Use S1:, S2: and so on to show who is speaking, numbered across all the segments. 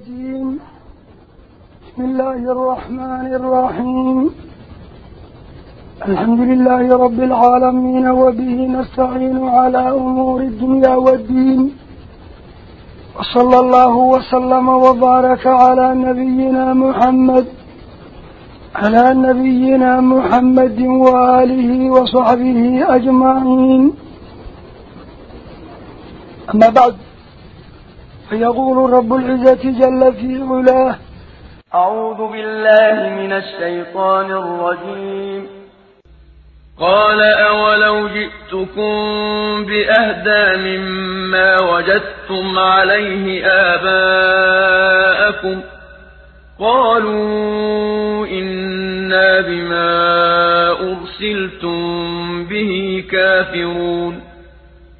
S1: بسم الله الرحمن الرحيم. الحمد لله رب العالمين وبه نستعين على أمور الدنيا والدين. وصلى الله وسلم وبارك على نبينا محمد على نبينا محمد وآله وصحبه أجمعين. أما بعد فيقول رب العزة جل في علاه.
S2: أعوذ بالله من الشيطان الرجيم. قال أولو جئتكم بأهدى مما وجدتم عليه آباءكم. قالوا إنا بما أرسلتم به كافرون.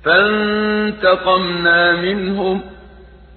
S2: فانتقمنا منهم.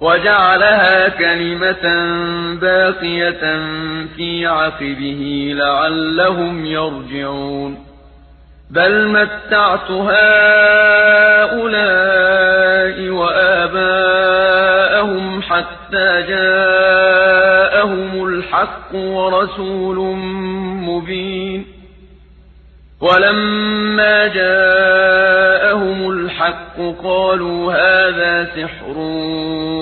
S2: وجعلها كلمة باقية في عقبه لعلهم يرجعون. بل متعت هؤلاء وآباءهم حتى جاءهم الحق ورسول مبين. ولما جاءهم الحق قالوا هذا سحر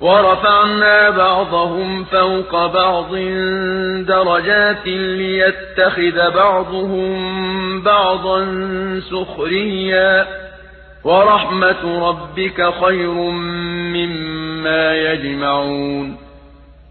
S2: ورفعنا بعضهم فوق بعض درجات ليتخذ بعضهم بعضا سخريا. ورحمة ربك خير مما يجمعون.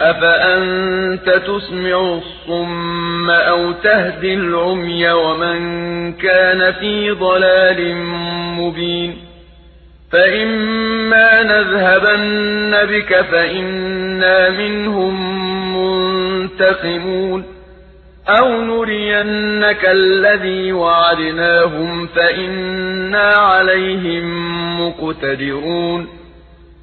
S2: أفأنت تسمع الصم أو تهدي العمي ومن كان في ضلال مبين فإما نذهبن بك فإنا منهم منتقمون أو نرينك الذي وعدناهم فإنا عليهم مقتدرون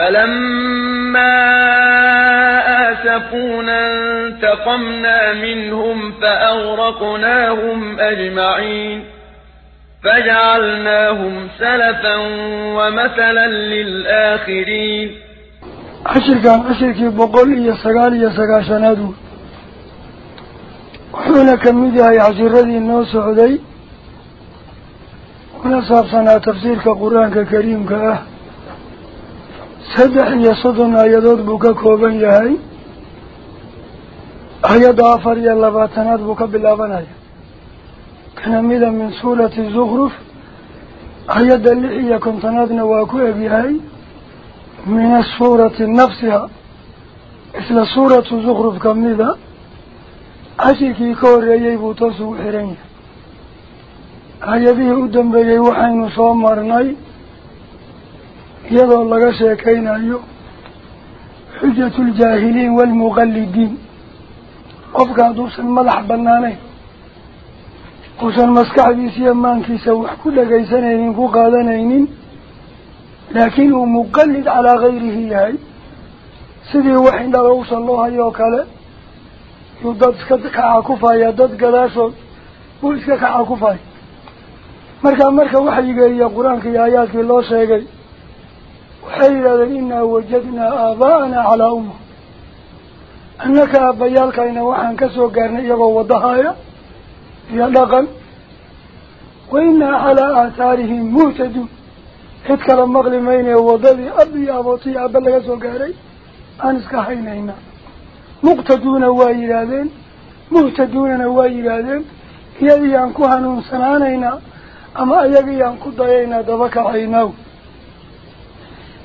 S2: فلما آسفونا انتقمنا منهم فأغرقناهم أجمعين فجعلناهم سلفا ومثلا للآخرين
S1: عشر كان عشر كي بقول إيا سقال إيا سقاشنادو وحونا كميدها يعشر رذي النوس عدي ونصاب سنة تفسير كقرآن كريم كأه. Iyo labaatanaad buu ka bilaabanaya kana mida min suurati zukruf ayadda lix iyo kontonaadna waa ku egyahay min asuurati nafsiha isla suuratu zukruf kamida cashirkii ka horreeyey buu toos ugu xiran yahay hay-adihii u dambeeyey waxaynu soo marnay madax banaanayn uusan maskaxdiisa iyo maankiisa wax ku dhagaysanaynin ku qaadanaynin laakiin uu muqallid calaa gayrihi yahay sidii wax indhala usan loo hayo oo kale yuu dad iska kaca kufaya dad gadaashood buu iska kaca kufaya markaa marka waxyiga iyo qur-aanka iyo aayaadkii loo sheegay iyagoo waddahaaya iyo dhaqan wa innaa calaa aathaarihim muhtaduun cid kala maqli mayne waddadii ab iyo abootii aabba laga soo gaaray aan iska haynayna muqtaduuna waa yidhaahdeen muhtaduunana waa yidhaahdeen iyadii aan ku hanuunsanaanaynaa ama iyagii aan ku dayaynaa daba kacaynaaw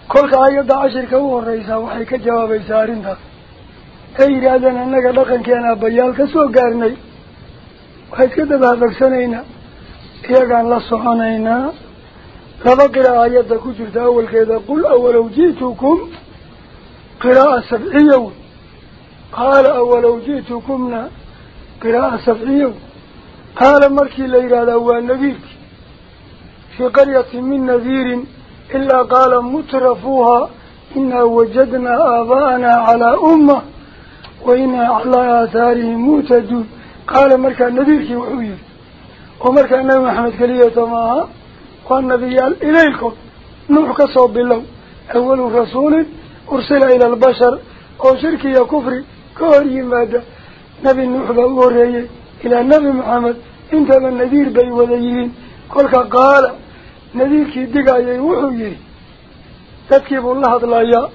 S1: كل قايد عشر كوه الرئيس وحيك جواب يسارين ذا أي رأي أن أنك لقن كان بيال كسوق قارني وحيك كده بعد سنين يا كان الله سبحانه هنا لبقى قايد كوجر تأول كذا قل أول وجيتكم قراءة سبعية قال أول وجيتكمنا قراءة سبعية قال مركي ليرى هو نذير في قرية من نذير إلا قال مترفوها إنا وجدنا آباءنا على أمة وإنا على آثارهم موتدون قال مركا نذيرك وحوير ومركا النبي محمد كلية معها والنبي إليكم. نوح كصوب الله أول رسول أرسل إلى البشر. أو شركي يا كفري كوري مادة نبي نوح بأوريه إلى النبي محمد. انت من نذير بي وذيين قال wuxuu yidhi dadkii buu la hadlayaa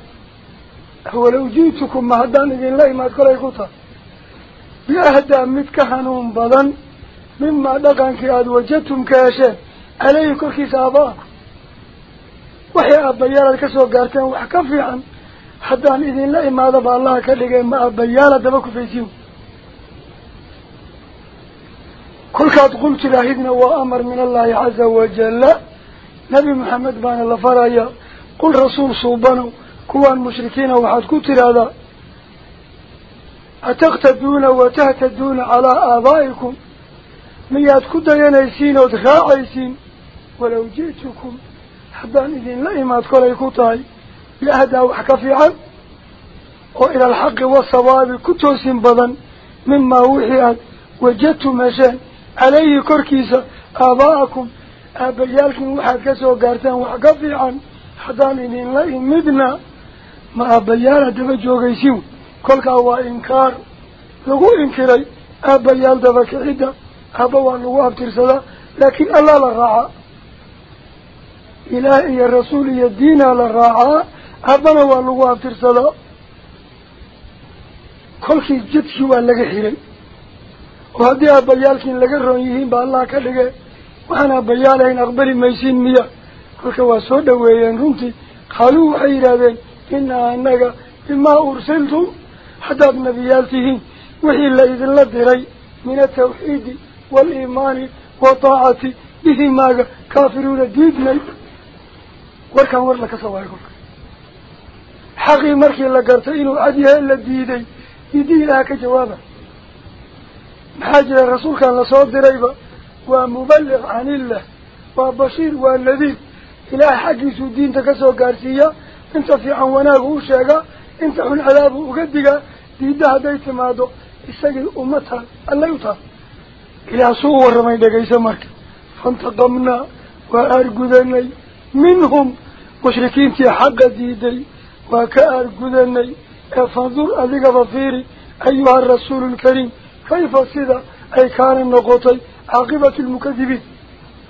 S1: walow ji'tukum ma haddaan idinla imaad kolay ku tahay biahdaa mid ka hanuun badan mimaa dhaqankii aada wajadtum ka hesheen caleyhi korkiisa aaba'akum waxay aabbayaalaad ka soo gaarteen wax ka fiican haddaan idinla imaadaba allaha ka dhigay ma aabbayaala daba kufaysiin kolkaad qul tiraahidna waa amar min allahi caza wajalla نبي محمد بان الله فرايا. قل رسول صوبانو كوان مشركين وحد كتر هذا. أتقتدون وتهتدون على آبائكم؟ مياد كدين يسين ودخاء يسين ولو جئتكم حدا إذن لئي ما تقول يكوتاي. لأهدا وحكفي عن وإلى الحق والصواب كتوس بضا مما وحيان وجدتم مشان عليه كركيس آبائكم haddaan idinla imidna ma aabbayaal haddaba joogaysiin kolkaa waa inkaar lagu inkiray aabbayaal daba kicidda aabba waa lagu abtirsadaa laakiin allaa la raacaa ilaah iyo rasuul iyo diinaa la raacaa aabbana waa lagu abtirsadaa kolkii jidkii waa laga xiray oo haddii aabbayaalkiin laga roon yihiin ba allah ka dhige runtii qaaluu waxay yidhaahdeen inaa anaga bimaa ursiltum haddaad nebiyaal tihiin wixii la idinla diray min atawxiidi waaliimaani wataacati bihi maaga kaafiruuna diidnay warkaan war laka soo waayo kolka xaqii markii la gartay inuu cad yahay la diiday diidii ilaha ka jawaaba maxaa jira rasuulkan lasoo dirayba waa muballiq canillah waa bashiir waa nadiir ilaah xaggiisuu diinta kasoo gaarsiiya inta fiican wanaagu u sheegaa inta xun cadaabu uga digaa diidda hadday timaado isagii uma taal allay u taal ilaah suu u warramay dhegaysa marka faintaqamnaa waa aargudanay minhum mushrikiintii xaqa diiday waa ka aargudanay ee fandur عاقبة المكذبين.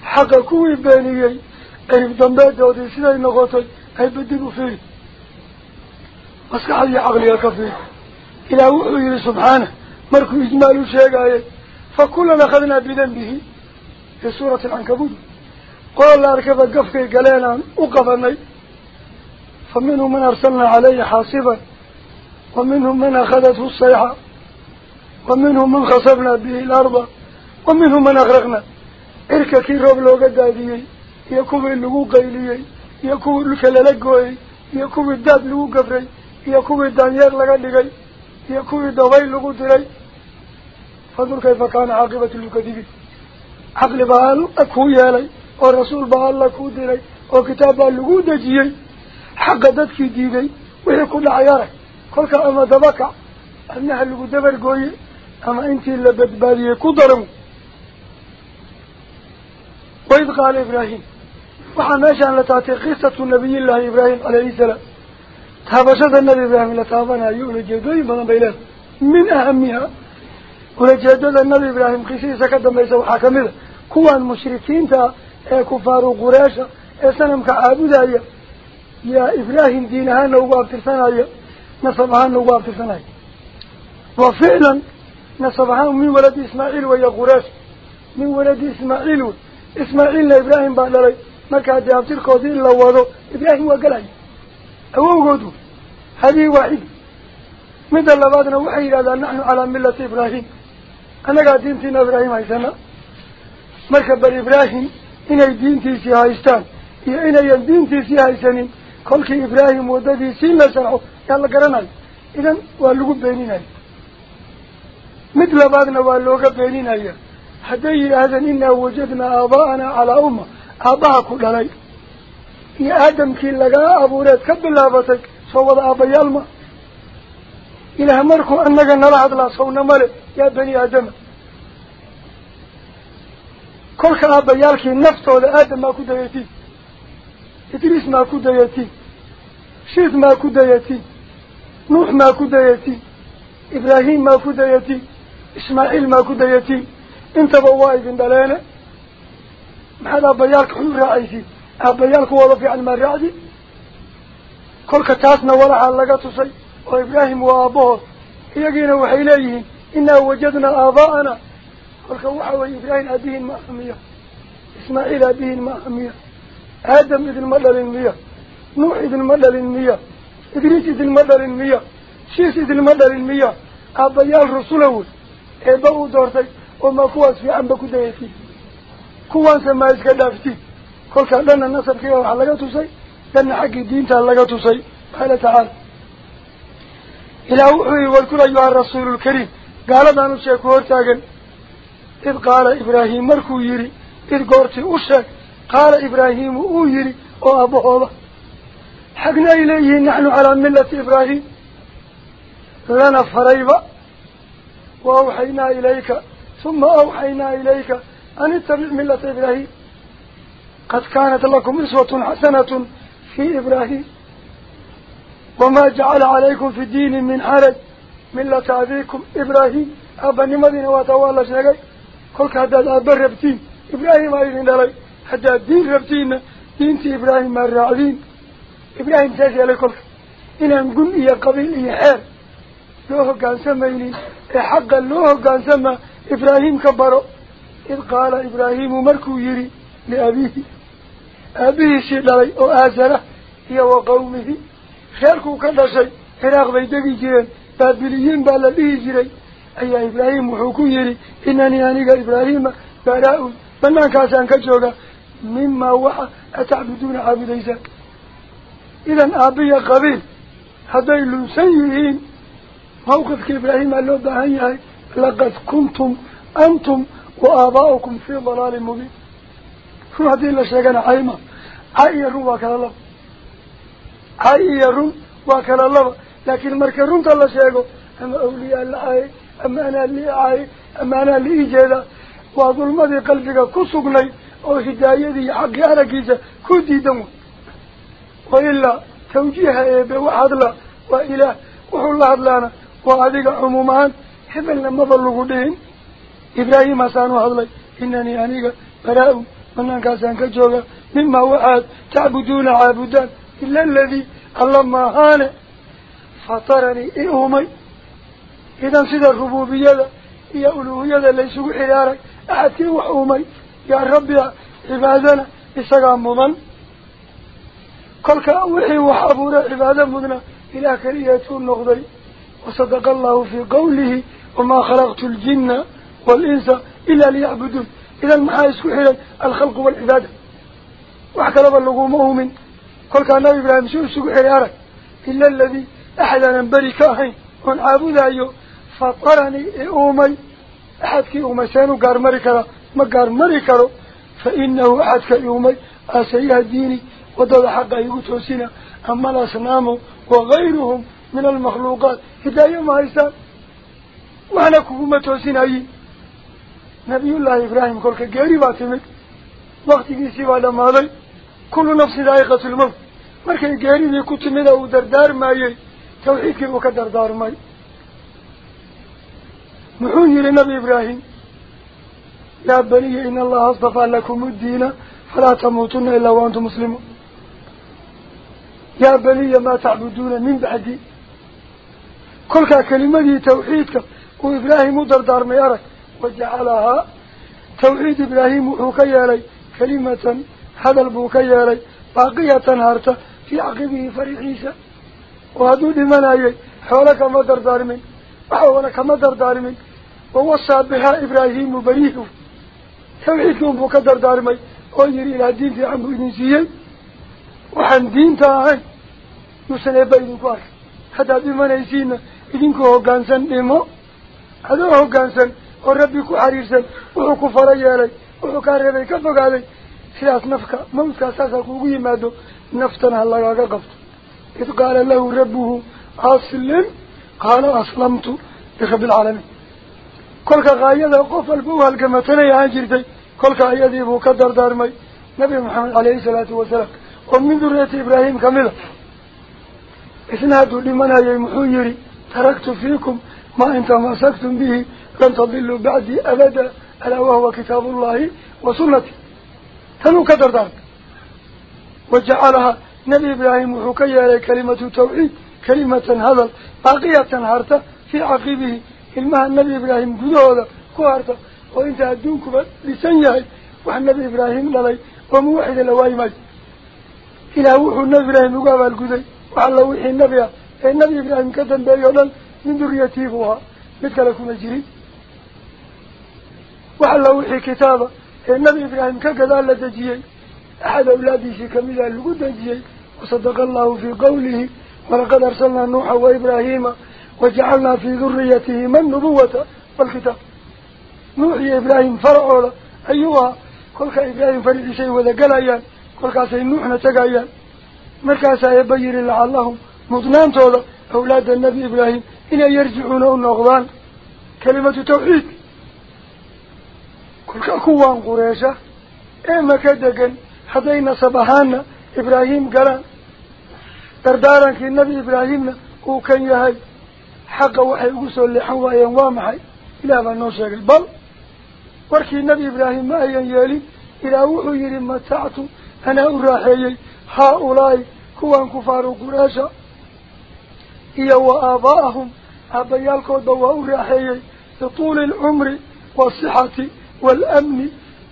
S1: حقا كوي بانيي أي بدنبات دودي سيداي نغوتي. أي بدنبو فيه. واسكحة عقلية كفير إلى وحوه سبحانه. مركو اجمالو شاقاي فكلنا خذنا بذنبه. في سورة العنكبود قال الله ركب قفكي قلانا وقفني. فمنهم من أرسلنا علي حاصبا. ومنهم من أخذته الصيحة. ومنهم من خسبنا به الأرض. ومنهم من أغرقنا. إركا كي رب لوغا داديي. يكو اللغو قيليي يكو الكلالقوي. يكو الداد لغو قفري يكو الدانيار لغا لغي. يكو الدوائي لغو دري فضل كيف كان عاقبة الكذبي عقل بهالو أكو يالي. ورسول بهالو أكو دري وكتابه لغو دجيي. حق ذاتك ديدي ويكو العياري قلت أما دبكا. أنها لغو دبر قوي أما أنت اللي بدباري كو درمو وإذ قال إبراهيم وحماشا لتعطي قصة النبي الله إبراهيم عليه السلام. تابشت النبي إبراهيم لتعطينا أيها الجدوين من بيلاد من أهمها؟ ولجدد النبي إبراهيم قصير سكتم ليس وحاكم إذا كوا المشركين تا إيه كفار قراشا أسلم إيه كعابد يا إبراهيم دينها نوبة ابتسانا نصبها نوبة ابتسانا وفعلا نصبها من ولد إسماعيل ويا قراش من ولد إسماعيل. ويا قراش dee abtirkoodii in la wado ibraahim waa galaya awowgood wey hadihi waaxid midda labaadna waxay yidhahdaan naxnu calaa millati ibraahim annagaa diintiina ibraahim haysana marka bal ibraahim inay diintiisii haystaan iyo inayan diintiisii haysanin kolkii ibraahim waddadiisii la sharxo yaa la garanayo idan waa lagu beeninaya mid labaadna waa looga beeninaya hadday yidhaahdeen inaa wajadnaa aabaa'anaa calaa umma aabbaha ku dhalay iyo aadamkii lagaa abuureed ka bilaabatay soo wada aabbayaal ma ilaah markuu annaga nala hadlaa sawna male yaa bani aadama kolka aabbayaalkii naftooda aadam maa ku dayatiin idriis maa ku dayatiin shiis maa ku dayatiin nuux maa ku dayatiin ibraahim maa ku dayatiin ismaaciil maa ku dayatiin انت بوايد في دلانه ما هذا بيالك حن رأيتي هذا بيالك ولا في عن مرادي كل كتاسنا ولا علقته صي وإبراهيم وأبوه هي وحيليه. إنا وجدنا آباءنا. والكوحة وإبراهيم أبيه ما أمية إسماعيل أبيه ما أمية آدم إذ المدى للمية نوح إذ المدى للمية إدريس إذ المدى للمية شيس إذ المدى للمية أبيال رسوله إبوه دورتي. وما كواس في عمب كدهيتي كواس ما يتكدفتي كل كأدان النصر كيه وحلقاته سي. لأن حق الدين تحلقاته سي. قال تعال إلى أحوه والكل أيها الرسول الكريم. قال دانو شاكور تاقن. إذ قال إبراهيم مركو يري. إذ قورتي أشاك قال إبراهيم أو يري. وأبو هوبا حقنا إليه نحن على ملة إبراهيم. لنا فريبا وأوحينا إليك ثم أوحينا إليك أن اتبع ملة إبراهيم. قد كانت لكم إسوة حسنة في إبراهيم. وما جعل عليكم في الدين من حرج ملة أبيكم إبراهيم. أبا نمدين واتوالا شغي كل كهداد أبا ربتين. إبراهيم أيضين دلي حتى الدين ربتين. دين تي إبراهيم الرعبين إبراهيم تاسي لكم إن أنقل إيا قبيل إيا حال لوهو كان سميني. حقا لوهو كان سميني. إبراهيم كبره إذ قال إبراهيم مركو يري لأبيه أبيه شدري وآزره هي وقومه. خيركو كده شيء فراغ بيدقي جيران بابليين بالبيه جيري أي إبراهيم وحوكو يري إنني أنيقى إبراهيم براء بنان كاسان كجوغا مما وحا أتعبدون عبديسا إذن أبيه قبيل هذا اللنسيين موقف كإبراهيم اللوضة هنيهي idan aabiya qabiil hadday lunsan yihiin mawqifka ibraahimaa loo baahan yahay laqad kuntum antum wa aabaa'ukum fii dalaalin mubiin run haddii la sheegana cayma cay iyo run waa kala laba cay iyo run waa kala laba laakiin marka runta la sheego ama awliyaa la caayay ama anaa lii caayay ama anaa liii jeeda waa dulmadii هبل لما ظلوا قدين إبراهيم أسانو هذلي إنني أنيقا فراءوا منان كاسان كجوغا مما وعاد تعبدون عابدان إلا الذي الله ما هانا فطرني إيهومي إذن سيدة الربوب يدا يا أولوه يدا ليسوا حيارك أعطي وحومي يا ربي عبادنا إساقام مضان قل كأوحي وحبور عبادة مضنا إلى كريتون نغضي وصدق الله في قوله وما خلقت الجن والإنس إلا ليعبدون. إلى المحايس وحيلا الخلق والعبادة. وحكرب اللقوم أؤمن قل كان نبي إبراهيم شوشو حيارك إلا الذي أحدا ننبري كاهن ونعابد أيه فطرني أؤمي أحدك أؤمي سينو قارمري كرا ما قارمري كرا فإنه أحدك أؤمي أسيها ديني ودد حقا يقتوسين أما الأسنام وغيرهم من المخلوقات. هدى يوم هايسان waxna kuguma toosinayin nabiyullaahi ibraahim kolka geeri baa timid waktigiisii baa dhammaaday kullu nafsin daa'iqatu lmowt markay geeridii ku timida uu dardaarmayey tawxiidkii buu ka dardaarmay muxuu yihi nabi ibraahim yaa baniya ina allaha astafaa lakum uddiina falaa tamuutuna ilaa wa antum muslimuun yaa baniya maa tacbuduuna min bacdi kolkaa kelimadii tawxiidka dardaarmay arag wajacalahaa tawxiid ibraahim wuxuu ka yeelay kelimatan hadal buu ka yeelay baaqiyatan harta fii caqibihi farixiisa oo hadduu dhimanayay xoolo kama dardaarmin waxoona kama dardaarmin wawasaa bihaa ibraahimu baniihu tawxiidkii unbuu ka dardaarmay oo yihi ilaah diin fiican buu idin siiyey waxaan diinta ahayn yuusan eebba idinku arkay haddaad dhimanaysiina idinku hoggaansan dhimo أدوه كانسن وربك عريسن وحكو فريا لي وحكا ربي كفك علي سياس نفكا موسكا ساسك وقيمة دو نفتنا اللقاء قفت إذ قال له ربه أسلم قال أسلمت لخب العالمين كلك غايدة قفل بوها القمتني عاجرتي كلك أيدي بوك الدردار مي نبي محمد عليه الصلاة والسلام ومن ذرية إبراهيم كاملة إثناء دولي منها يمحو يري تركت فيكم ما إن تمسكتم به لن تضلوا بعدي أبدا ألا وهو كتاب الله وسنتي. تنو كدر ذلك. وجعلها نبي إبراهيم حكي على كلمة توحيد كلمة هذل باقية هارتا في عقبه. المها النبي إبراهيم قدودة كهارتا وإنت أدونك لسنيه. وحن نبي إبراهيم للي وموحد لواي مجد إلى وحو النبي إبراهيم قابل قدود وعلى وحي النبي. النبي إبراهيم كدن بيولن kale kuma jirin wax alla wixii kitaaba ee nebi ibraahim ka gadaal la dejiyey أحد أولادي في كميلة القدجي وصدق الله في قوله ولقد أرسلنا نوحا وإبراهيم وجعلنا في ذريتهما النبوة والكتاب. نوح إبراهيم فرعولا أيها كلك إبراهيم فريد شيء وذا قلعيان كلك سي نوح نتقعيان مركاسا يبين لعلهم مضنان تولا أولاد النبي إبراهيم. إن يرجعون النغضان كلمة توحيد كلك أكوان قريشة إما nebi ibraahimna uu kan yahay xaqa waxay ugu soo leexan waayeen waa maxay ilaah baa noo sheegay bal warkii nebi ibraahim ma ayan yeelin ilaah wuxuu yidhi matactu anaa u raaxeeyey haa-ulaa'i kuwan kufaaru quraasha iyo wa aabaa'ahum aabbayaalkoodba waa u raaxeeyey bituuli alcumri waalsixati waalamni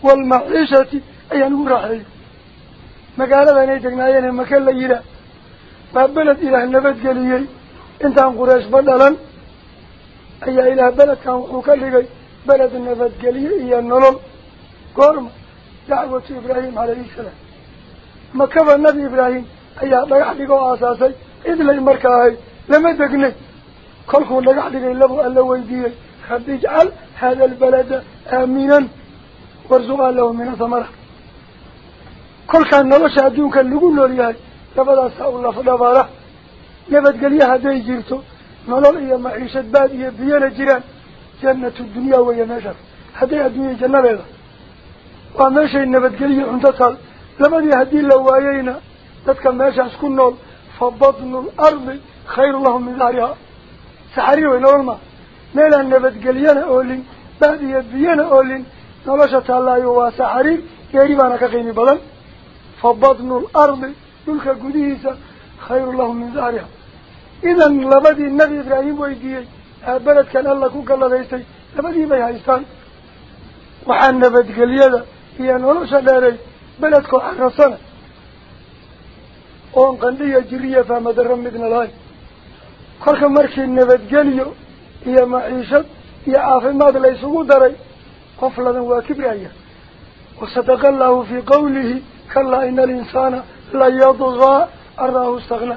S1: waalmaciishati ayaan ugu raaxeeyey magaalada inay degnaayeen maka la yidhaah waa beled ilaah nabadgeliyey intaan qureeshba dhalan ayaa ilaah beledkan wuxuu ka dhigay beled nabadgelye iyo nolol goorma dacwatu ibraahim calayhi salaam makaba nabi ibraahim ayaa dhagax dhigoo aasaasay cidlay marka ahayd lama degnay كل كله نجح لي لبوا الله ويدي خديج على هذا البلد آمنا ورزق الله من ثمرة كل كان نلاش عدوك اللجون لياي لبلا سأل الله فدبارة نبت قليها هذي جلته نلاه يا معيشة بادية بيان جيران. جنة الدنيا ويا وينجر هذي الدنيا جنة بيضة وما شيء نبت قليه انتقل لما دي هدي لو تذكر تتكلم ماشي اسكنه فبطن الأرض خير الله من ذارها سحريه نورما. ميلا نبت قليانا أولين بعد يدينا أولين. نلاشة الله هو سحريه كيري ما نكاقيني بلان فبطن الأرض نلقى قديسة خير الله من زارها إذا لبدي النبي إبراهيم ويديه البلد كان الله كوك الله ليسي لبدي ما إستان. وحان نبت قليانا هي نلاشة داري بلدكو عرصانا وان قندية جرية فما درمدنا لهاي. Kolka markii nabadgelyo iyo maciishad iyo caafimaad la isugu daray qof ladan waa kibraya. Wasadaqa allahu fii qawlihi كلا إن الإنسان لا يضغى أراه استغنى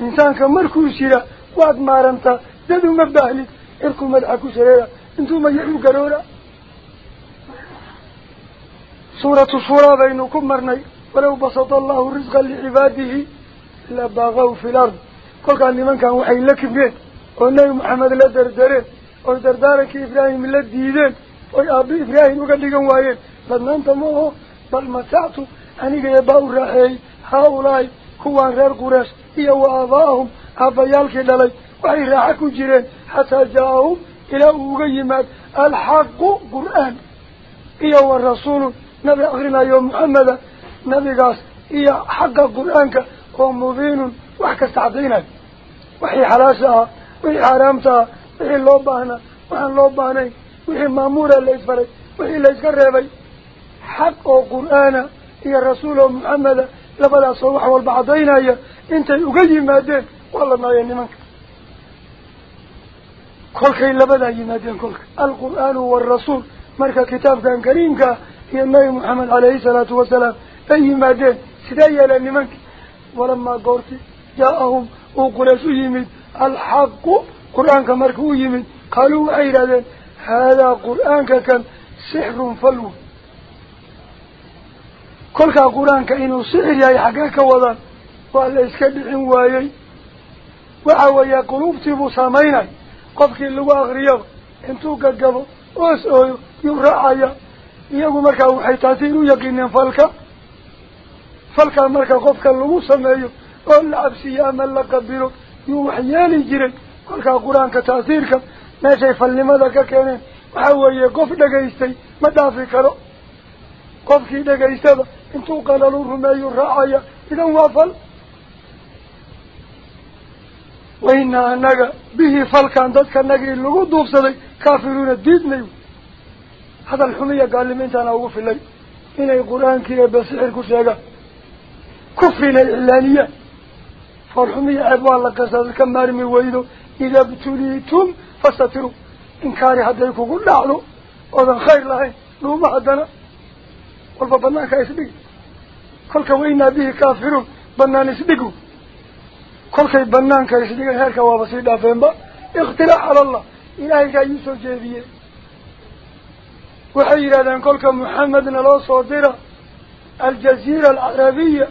S1: إنسان كمركو سيرا وعد مارنتا دادو مباهلك إركو مدحكو سريرا انتو ما يحيو قرورا سورة سورة بينكم مرني ولو بسط قل كان لمن كان وحي لك بين ونبي محمد لا دردرين ودردارك إبراهيم لا ديدين وأبي إبراهيم وقال لكم وايين بدنا أنت موه بل متعت أنيق يباو الرحي هؤلاء كوان غير قراش إيا وآباهم أبيالك للي وحي راحكو جيرين حتى جاءهم إلى أغيمات الحق قرآن إيا والرسول نبي أغرنا يوم محمد نبي قاس إيا حق قرآنك ومبين وحكا استعطينك وحي حلاشها وحي حرامتها وحي اللوبانا وحي اللوباني وحي مامورة اللي يتفرق وحي اللي يتقربي حق وقرآن يا رسول محمد لبدا صوح والبعضين يا انت يقدي مادين والله ما ينمك كل كي لبدا يمادين كل القرآن والرسول مركا كتاب كان كريم يا النبي محمد عليه الصلاة والسلام أي مادين سدايا لنمك ولما قرت جاءهم وقرسوا يمد الحق قرآن كمركو يمد قالوا أيضا هذا قرآن كان سحر فلو wadan waa la iska dhicin waayey waxa weeye quluubtii buu saameynay qofkii lagu akriyaba intuu gagabo oos ooyo yuu raacaya iyagu markaa waxay taasiir u yaqiineen falka falkaa marka qofka oo la cabsiyo ama la qabilo yuu wax yeeli jiray kolkaa qur-aanka taasiirka meeshay falnimada ka keeneen waxa weeye qof dhagaystay ma dhaafi karo qofkii dhagaystaba intuu qalalu rumeeyu raacaya idan waa fal wainaa annaga bihi falkan dadkanagii lagu duubsaday kaafiruuna diidnay hadal xumiya gaalimiintaana ugu filay inay qur-aankii eebe sixir ku sheegaan kufrina iclaaniyaan فرحمي أبو الله كسر الكمار من ويدو إذا ابتليتم فستروا. إنكاري حتى يكون قل لعلو وذن خير لهي لهم حدنا قل فبناك يسبق كل كوين به كافرون. بنان يسبقوا. كل كي بنانك يسبق هيرك وابسيدا فينبا. اختلاع على الله. إلهي كي يسو جيبية. وحيرا لأن كل كمحمد الله صادره الجزيرة العربية.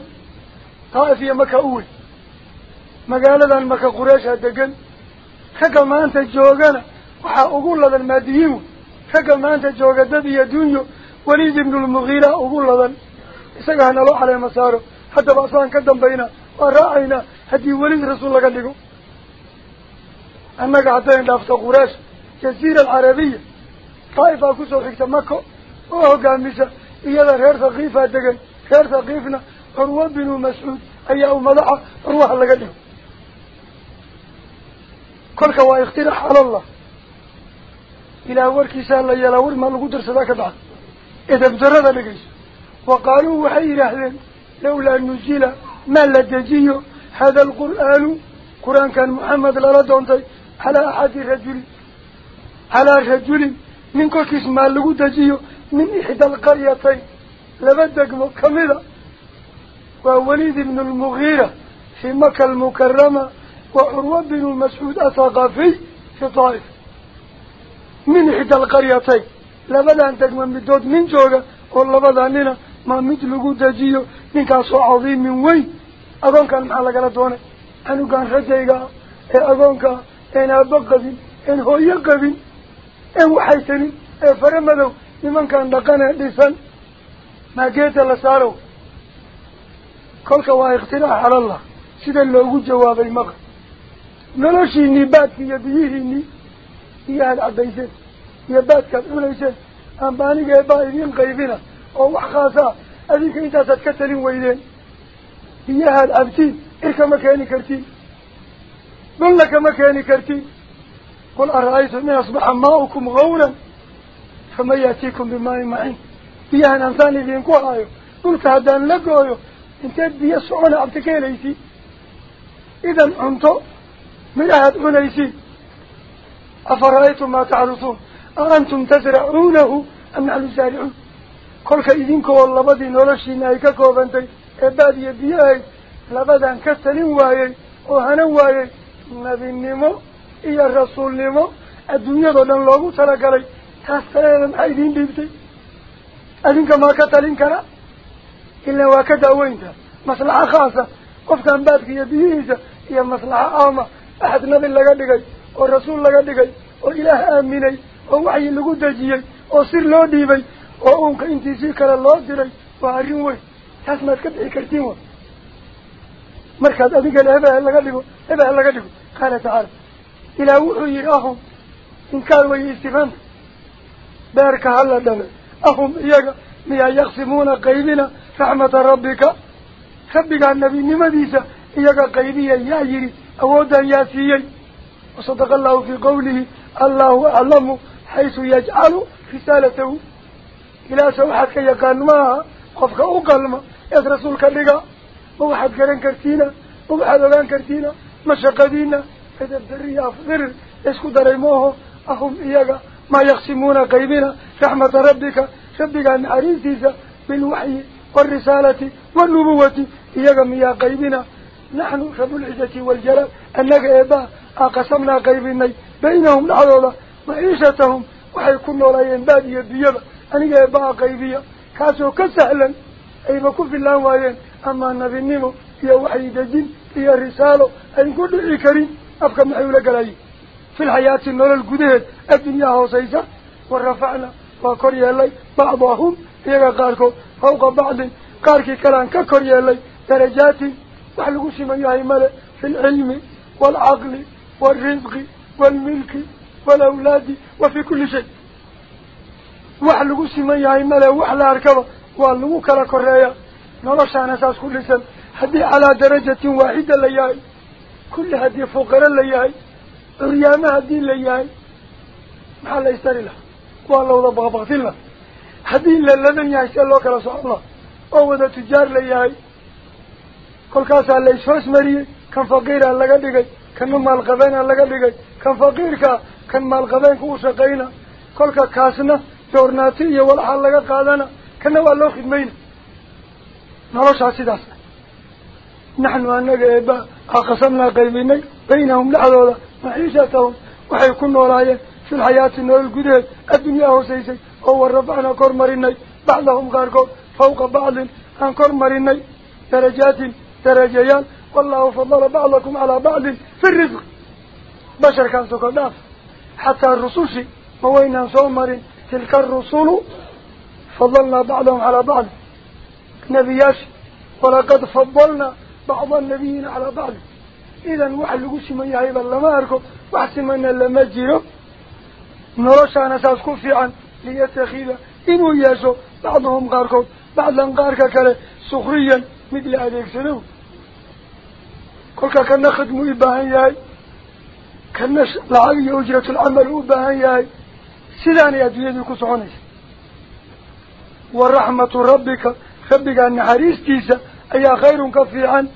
S1: طائفية مكاوي magaaladan maka qureesha degan ragga maanta joogana waxaa ugu ladan maadiyiin wey ragga maanta jooga dad iyo dunyo waliid ibnulmugiira ugu ladan isaga hanaloo caleema saaro haddaba asaan ka dambaynaa waa raacaynaa haddii weliid rasuul laga dhigo annaga haddayn dhaafto quraysh jaziira alcarabiya daa'ifaa kusoo xigta mako oo hogaamisa iyada reer thaqiifaa degan reer thaqiifna curwa binu mascuud ayaa u madaxa curwaha laga dhigo كلك ويختير حال الله إلى ورك سال يلا ور ما نقدر سلاك بعد إذا بدر هذا وقالوا وحي رحلا لولا نزيل ما لدجيه هذا القرآن قرآن كان محمد لا ردون ذي على أحد رجل على رجل من كل اسم لدجيه من إحدى القريتين لبدك مكملة ووليد بن المغيرة في مكة المكرمة fii maka almukarama wa curwa binu mascuud athaqafiy fi taa'if min ixda alqaryatayn labadan degmo midood nin jooga oo labadaa nina maa mid lagu dejiyo ninkaasoo cadiimin weyn agoonkan maxaa lagala doonay canugaan rajayga ah ee agoonka ah een aabbo qabin een hooyo qabin een waxaysanin ee fare madow nimankan dhaqanee dhisan maageeta la saaro نلوشيني باتك يديهيني يا العديسين يا باتك أوليسين أم بانيك يا بايدين قيبنا أو أخاصا أذيك إنتا ستكتلين ويلين. يا العبتين إلك مكاني كرتي. بل لك مكاني كرتي. قل أرأيت من أصبح ماءكم غولا فما يأتيكم بماء معين. يا الأنسان اللي ينقوه آيو قل تهدان لقوه انتا بيسعون عبتكي ليسي إذا أنتو من أحد من يسي أفرأيتم ما تعرضون أنتم تزرعونه أم نحن زارعون قولك إذنك والله بدي نرشي نايكا كوبانتي إبادي بيهي لبدا كسلين وايي وهنا وايي نبي نمو. إيا الرسول نمو. الدنيا دولان لغو تلقى لي تسلين حيدين ديبتي أذنك ما كتلين كرا. إلا واكدا وينتا مصلحة خاصة. وفتان بادك يبيهيزا هي مصلحة آمة. أحد نبي لغا دقاي ورسول لغا دقاي وإله آميني ووعي لغو دجيي وصير لو ديبي وأمك انتي سيكا للو ديري وعرين وي حاس ما تكبعي كرتين وي. مركز أبي قال أبا لغا دقو أبا لغا دقو قال تعالى إلا وحي أهم إن كان وي استغان بارك الله دمي أهم إياك ميا يقسمون قيبنا رحمة ربك. خبك النبي نمديسة إياك قيبية يا يريد rabbika rabbigaa nebinimadiisa iyaga qaybiya yaa yidhi awooddan yaa siiyey wasadaqa allahu fii qawlihi allahu aclamu xaysu yajcalu risaalatahu ilaase waxaad ka yaqaan maaha qofka u qalma eed rasuulka dhiga ma waxaad garan kartiina ma waxaad ogaan kartiina ma shaqadiina edabdariya afdirir isku daray mooho ahum iyaga maa نحن رب العزة والجلال أنك إبا أقسمنا قيبنا بينهم نحضر معيشتهم وحيكون رأيين بادية بيضة أنك إبا قيبية كاسو كسهلا. أي بكو في الله وعيين أما النبي النمو هي وحي دجين. هي الرسالة أي قلت لي كريم. أبقى محيولك لي في الحياة النور القدهد الدنيا وصيصة ورفعنا. وقرية اللي بعضهم. يقاركو فوق بعض. قارك كلان كقرية لي. درجاتي. وحلقوا سمن يا إمالة في العلم والعقل والرزق والملك والأولاد وفي كل شيء. وحلقوا سمن يا إمالة وحل أركبه وحلقوا كرك الرأي نلوش عن أساس كل سن هذه على درجة واحدة لياي كل هذه فقرة لياي ريامة هذه لياي ما لا يستري لها والله الله بغفظ الله هذه اللذن يعيش الله كرسول الله أو هذا تجار لياي كل كاسا اللي يشفاس مريه كان فقير على لقى كان مال قبين على لقى كان فقير كا كان مال قبين كو شقينا كل كاسنا دورناتي والحال لقى قادنا كان والله خدمين نرشع سيداس نحن أنك إبا أقسمنا قيبيني بينهم لحظة معيشتهم وحيكون ورايا في الحياة النور القدير الدنيا هو سيسي هو الرفعنا كرمريني بعضهم غاركو فوق بعض عن كرمريني درجات درجيان والله فضل بعضكم على بعض في الرزق. بشر كان سكر حتى الرسول موينا صومر تلك الرسول فضلنا بعضهم على بعض. نبياش ولقد فضلنا بعض النبيين على بعض. إذا وحل قسم يهيب لما أركب. وحسمنا لما جيرو نرشا نساسكو في عن ليتخيل إنو ياسو بعضهم غاركو. بعضا غاركا كلا سخريا. مثل كلك كان خدمو إباهن ياي. كان لعبي أجرة العمل إباهن ياي. سيداني أدوية كسعونيس ورحمة ربك ربك أن حريستيسا أي خير كفيعا.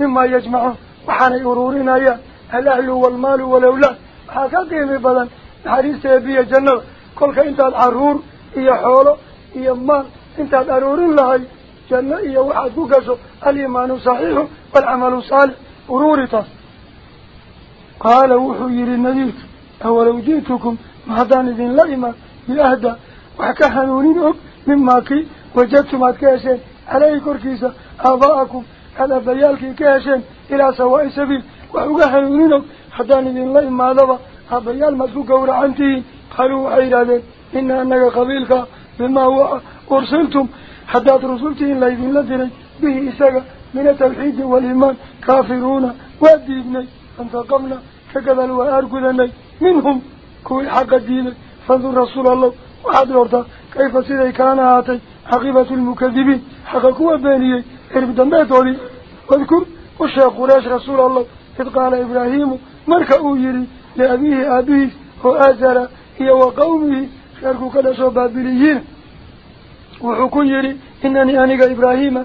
S1: مما يجمعه وحاني أرورنا يا الأهل والمال والأولاد. حكا قيمي بدن؟ حريستي بي جنة. كلك انت العرور. إيا حوله. إيا مال. انت الأرورين لهي جنة إيا واحد بقصه الإيمان صحيح والعمل صالح أروري قال وحو يري النبي أولو جئتكم محضان إذن لئما بأهدى وحكا حنونين أب مما كي وجدتم أتكاشين عليه كركيسة آباءكم على بيالك كاشين إلى سواء سبيل وحكا حنونين أب حضان إذن لئما ذبا أبيال مدفوك ورعنتين قالوا عيرادين إن أنك قبيلك بما هو أرسلتم حتى رسلتين لا يذن لدني به إساق من التوحيد والإيمان كافرون وأديبني فانتقمنا ككذا وأرقذني منهم كوي حق الدين فانظر رسول الله وحد يرضى كيف سيدي كان هاتي حقيبة المكذبين حق كوى بانيي إرب دمبيتولي واذكر وشيخ قراش رسول الله إذ قال إبراهيم مركأ يري لأبيه أبيه وآزر هي وقومه شاركوا كدسوا بابليين وحكو يري إنني أنيق إبراهيم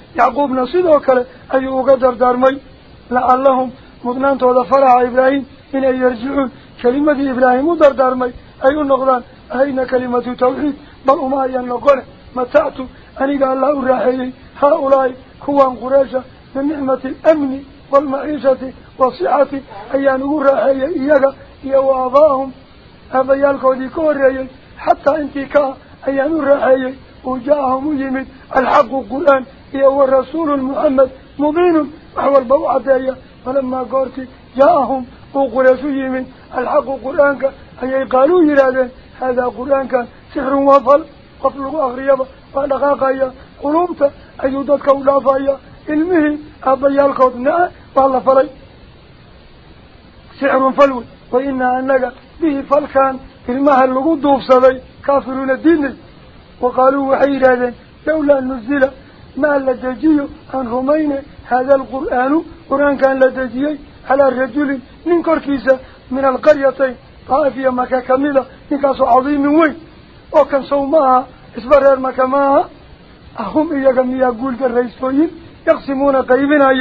S1: يعقوب نصيده كله أيو قدر دارمي لعلهم مدنان تودا فرع إبراهيم إن يرجعون كلمة إبراهيم در دارمي أيو النقضان أين كلمة توحيد بل أما ينقل متعت أني قال الله الرحيلي هؤلاء كوان قريشة من نعمة الأمن والمعيشة والصحة أيان الرحيلي هو الرسول محمد مبين وهو البوعة فلما قلت جاءهم وقرأت يمد الحق القرآن أي قالوا يرادين هذا قرآن كان سحر وفل وفل أغريبا فلقاقايا قلوبت. أيودتك ولافايا علمه. أبيا الكوتنا والله فلي. سحر فلوي وإنا أنك به فالكان المهل لقود صدي كافرون الدين. وقالوا وحيرادا لولا نزل ما لدجي عن رمين هذا القرآن. قرآن كان لدجي على الرجل من كركيسة من القريتين. طائفية مكا كاملة نكاس عظيم وين وكان سوماها اسبرر مكا ماها أهم إياك ميقول كالرئيس طويل يقسمون قيبنا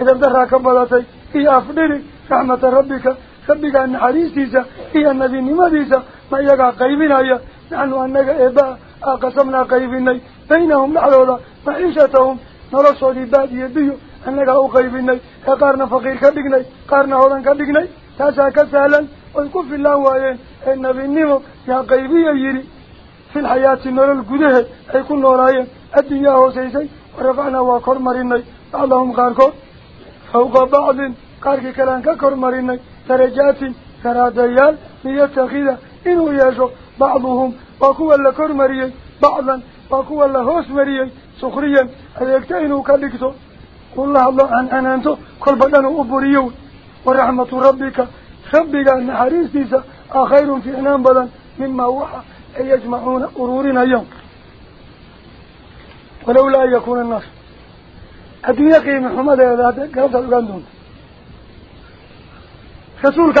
S1: إذا درها كبلتي هي أفضل. رحمة ربك. ربك أن حريستيسا هي النبي نمديسا ما إياك قيبنا نحن أنك إباء. قسمنا قيبني بينهم لحظة معيشتهم نرسو دي بادية بيو أنك أو قيبني قارنا فقير كدقني قارنا هولان كدقني تاسا كسهلا ويكون في الله وآيين النبي النمو يا قيبية يري. في الحياة نور القده يكون نورايين الدنيا هو سيسي ورفعنا وكر مريني بعضهم قاركو فوق بعض قارك كلام ككر مريني درجات كراديال ليتخذ إنه يشو بعضهم وكوا لكر مريي بعضا وكوا لهوس مريي سخريا أيكتينوا كالكتو قل الله الله أن أنا أنتو كل بدن أبريون ورحمة ربك ربك أن حريص ديسا آخير في أنام بدن مما وحى أن يجمعون أرورنا يوم. ولولا أن يكون الناس. الدنيا قيمة محمد هذا قربت الأغاندون رسولك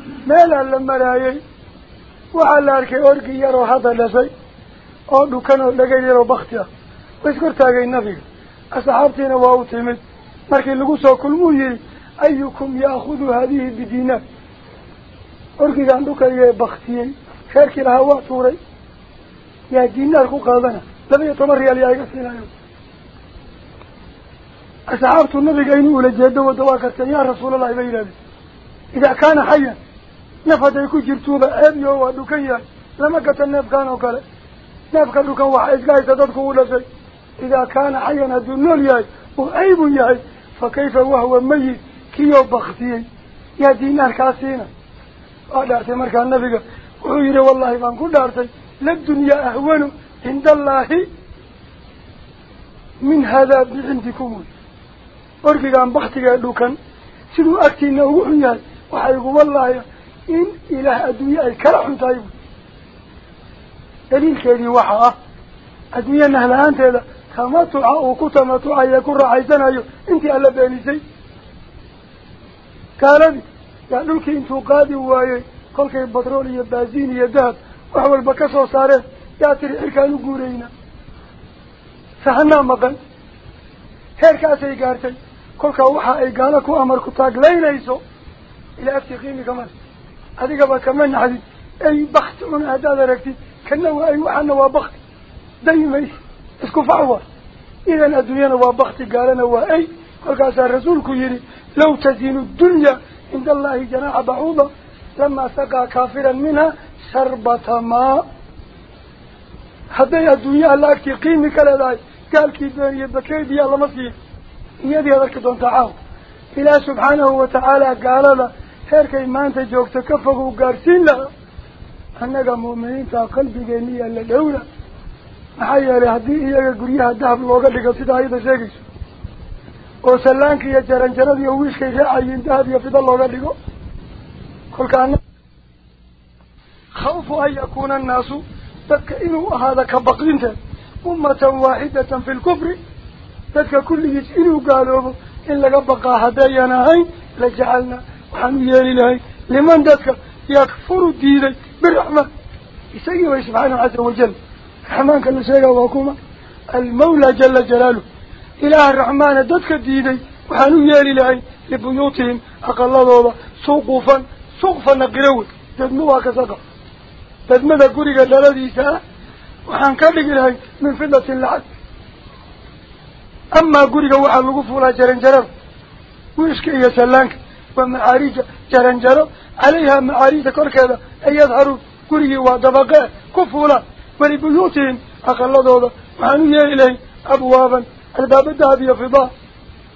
S1: أصحابت مالا لما رايي وعلى أركي أركي يرو هذا لسي أو كانوا لقي يرو بختيا ويذكر تاقي النبي أصحابتنا yihi ayukum yaakudu hadihi bidiinaar orgigaan dhukayee baktiyey reerkii lahaa waa tuuray yaa dinaar ku qaadana laba iyo toban riyaal yaa iga siinayo asxaabtu nabiga inuu ula jeedo wadda waa karteen yaa rasuulallahi bay yidhahdeen idaa kaana xayan waa dhukan yahay lama gata neefkaan oo kale neefka dhukan waxa iska haysa dadku u dhashay idaa kaana xayan hadduu nool yahay uu ceybun yahay فكيف وهو ميت كيو بختي يا دينار كاسينا ودارتي مركا النبي ويري والله ما نقول دارتي للدنيا أهون عند الله من هذا عندكم أرجع عن بختي قالوا كان سلو أكتنا وحيا وحيقول والله إن إله أدوية الكرح طيب. دليل كذي وحا أدوية نهلا أنت هذا تمتع وكتمتع يكون رعيتنا أيو أنت ألا بانيسي قال يعني لك انتو قادي وايي قولك البطرول يبازين يدهب وحوى البكس وصاره ياتري حركانو قورينا. فهنا مقل. هيركاسي قارتي قولك وحا اي قالكو امركو تاق لينيسو إلى أفتي قيمي كمان. هذيك با كمان حديث. أي بخت من هذا ركتي كنوا اي وحنا وبخت دايما اسكو فعوة. إذا الدنيا وبختي قالنا وأي. قال الرسول كيري. لو تزين الدنيا عند الله جناح بعوضة. لما سقى كافرا منها شربة ماء. هذا الدنيا لا تقيم كلا ذاي. قال كي دنيا بكيد يا الله مسيح يدي هذا كدون تعاو. إلى سبحانه وتعالى قال له هيرك إيمان تجوكت كفه وقارسين له أنك مؤمنين تقلبي جنيا للأولى حيا لهدي إيا قريها الدهب الوقت اللي قصيدها إيضا شاكش وسلانك يا جرنجرد يويش كيشاء عين دهب يفيد الله قال لكو قل كأن خوف أن يكون الناس تك إنو هذا كبقينته أمة واحدة في الكفر تك كل يسئنو قالوا إن لقبقى هدايا نهين لجعلنا lahay liman dadka yakfuru diiday biraxmaan isagii way subxaanahu caza wajal الرحمن كان شيئا وكما المولى جل جلاله. إله الرحمن ددك ديدي وحانو يالي لعي لبيوتهم. أقل الله سوقفا سوقفا نقروي تدنوا كسقف تدمد قريقا للذي ساء وحان كالك لعي من فضة العد أما قريقا وحان لقفولا جرنجرر ويشكي يسلانك ومعاريج جرنجرر عليها معاريج كركذا أن يظهروا قريقا ودبقاء كفولا ولبيوتهم أقل ذولا وعنوا إليه. أبوابا. الباب الذهب يفضاء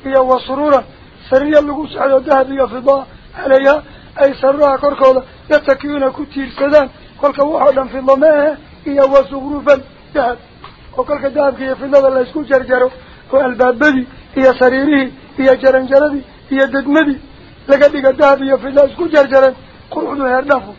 S1: هي وصرورا سريا لقوس على الذهب يفضاء عليها. أي سرها كركولا يتكيون كتير سدان كلك واحدا في ضماها هي وصغروفا ذهب. وكلك ذهب النظر لا يسكون جرجره والباب بدي. هي سريره. هي جرنجردي هي ددمدي لقد ذهب هي في النظر يسكون جرجرا قرحنا يردفو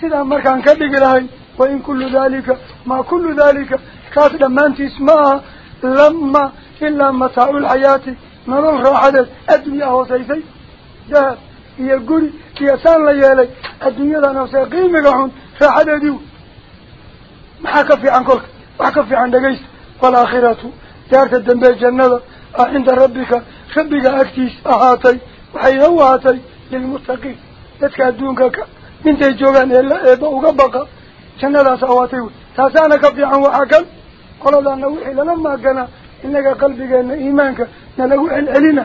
S1: سيدا مركان كدق لهاي وإن كل ذلك ما كل ذلك. كاس لما أنت اسمها لما إلا متاع الحياة نظر راحة الدنيا هو سيسي ذهب هي قري هي سان ليالي الدنيا لنا سيقيم لهم راحة ديو محاك في عن كلك وحكى في عن دقيس. والآخرة دارت الدنبي الجنة عند ربك وحي هواتي للمتقين تتكاد دونك من تيجوغان إلا إبا awaatay wey taasaana ka fiican waxaa kan qoladaana wixii lala maagana inaga qalbigeena iimaanka nalagu celcelina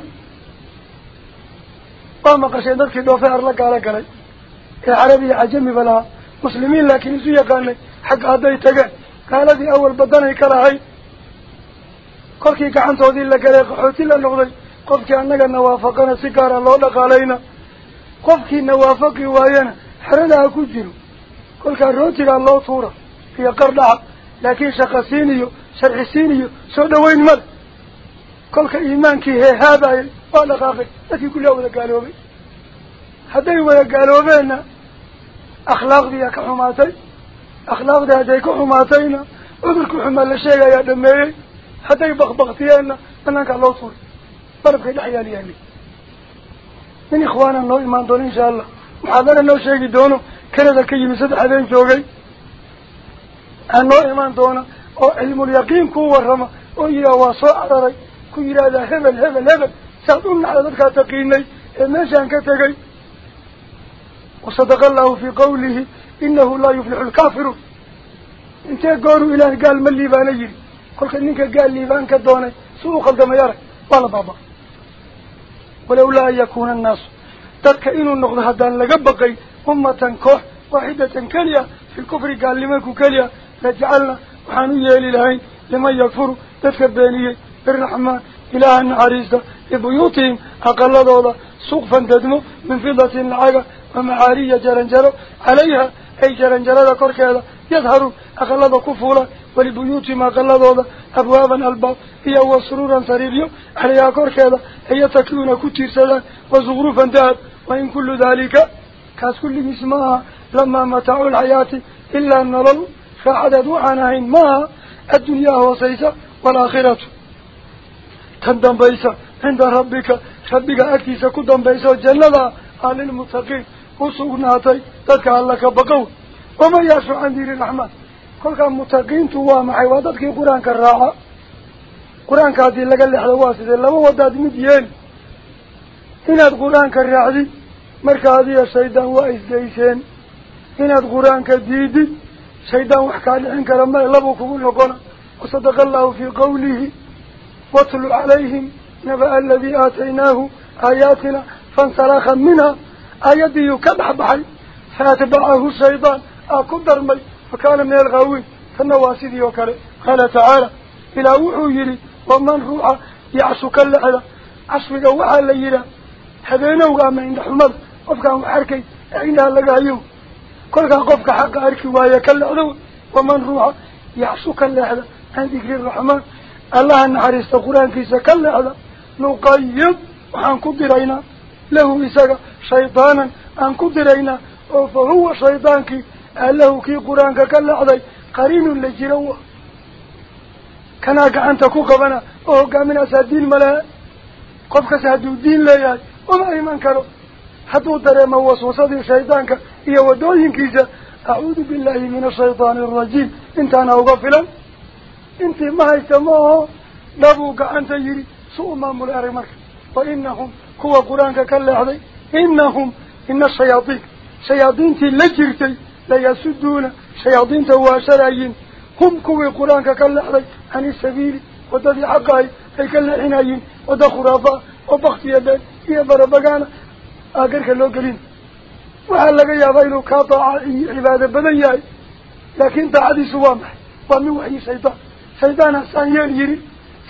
S1: waa maqasheen dadkii dhoofe arla gaalo galay ee carabiya cajamiba lahaa muslimiin laakiin isu yaqaanay xagga hadday tageen gaaladii awal badanay ka lahayd kolkii gacantoodii la galay qaxooti la noqday gaara loo dhaqaalayna qofkii nawaafaqi waayana xerada ha ku jiro kolkaa rootigaa loo tuura iyo qardhaca laakiin shaqa siin iyo sharci siin iyo soo dhaweyn male kolka iimaankii heehaabayay waa dhaqaaqay dadkii kulliha wada gaaloobay hadday wada gaaloobeenna akhlaaqdiiyaa ka xumaatay akhlaaqdii hadday ka xumaatayna cudurka xumaa la sheegayaa dhameeyey hadday bakbaktiyeenna banaankaa loo tuuray min ikhwaana noo imaan doono insha allah muxaadara noo sheegi doono kanada ka yimi saddex habeen joogay aa noo imaan doona oo cilmulyaqiin ku warrama oo yidhaha waa soo cararay ku yidhaahdaa hebel hebel hebel saad u nacda dadkaa taqiinay ee meeshaan ka tegay wasadaqa allahu fii qawlihi inahu laa yuflixu lkaafiruun intee gooruu ilaah gaal ma liibaana yidhi kolka ninka gaal liibaan ka doonay si u khaldamay arag waa la baaba ولولا يكون الناس تدك إنو النقض هدان لغا أمة كح واحدة كليا في الكفر قال لما كليا لجعلنا وحانية للهين لما يكفر تدك بانية بالرحمة إله عريزة لبيوتهم أقل دولة سقفا تدمو من فضة العقا ومعارية جرنجر عليها أي جرنجر هذا كوركي هذا يظهر أقل دولة كفولة والبيوت ما قلدوها أبوابا الباب هي وصرورا سريريو عليها كور كذا هي تكلون كتير سدا وزغروفا داب وإن كل ذلك كاس كل اسمها لما متاع الحياة إلا أن لل فعدد عناهن ما الدنيا وصيصة والآخرة تندم بيسة عند ربك ربك أكيسة كدن بيسة جلدا على المتقين وصغناتي تدك على لك بقو وما يشعر عن دير الأحمد كل كان متقين توا مع وادك القرآن كراعة القرآن كذي اللي قال لي حلو واسد الله وادد مديان هنا القرآن كراء ذي مركزي يا سيدان وايز جيسين هنا القرآن كديد سيدان وحكال عنك لما لبوا كل نقول وصدق الله في قوله وطل عليهم نبأ الذي آتيناه آياتنا فانسلاخا منها أيدي كبح بحي فاتبعه السيدان أكدر مي فكان من الغاوين الغوي فنواسيدي وكره قال تعالى إلى وحو يري ومن روح يعصو كل على عصوك وحا اللي يري هذا ينوغا ما عند حمد قفك وحركي عينها لقا يو كلها قفك حق أركي وهي كل عدو ومن روح يعصو كل على عن ذكر الرحمن. الله نحرست قرآن كيسا كل على نقيب وحن كبيرينا له إساق شيطانا أن كبيرينا فهو شيطانك أله كي قرانك كلا عضي. قرين لجروا كناك أنت كوكبنا أوه قامنا سادين ملا. قفك سادو دين لا ياج. وما إيمان كرو. حدو دريما وصوصدي شيطانك إيا ودوين كيزا أعوذ بالله من الشيطان الرجيم. إنت أنا أغفلا إنت ما يسموه نبوك أنت يري سوء مامل أرمك وإنهم كوا قرانك كلا عضي. إنهم إن الشياطين. شياطين تي لجرتي. لا يسدون. شياطين تواشرين. هم كوي قرآن كاللحظي عن السبيل وتذي حقاي إيه أي كاللحنين وذا خرافة وبخت يدان يا بربقانا آخر كاللوكلين وحال لك يا غيرو كاطع عبادة بدنياي لكن تعدي سوامح ومن وحي سيطان سيطان أسان يليري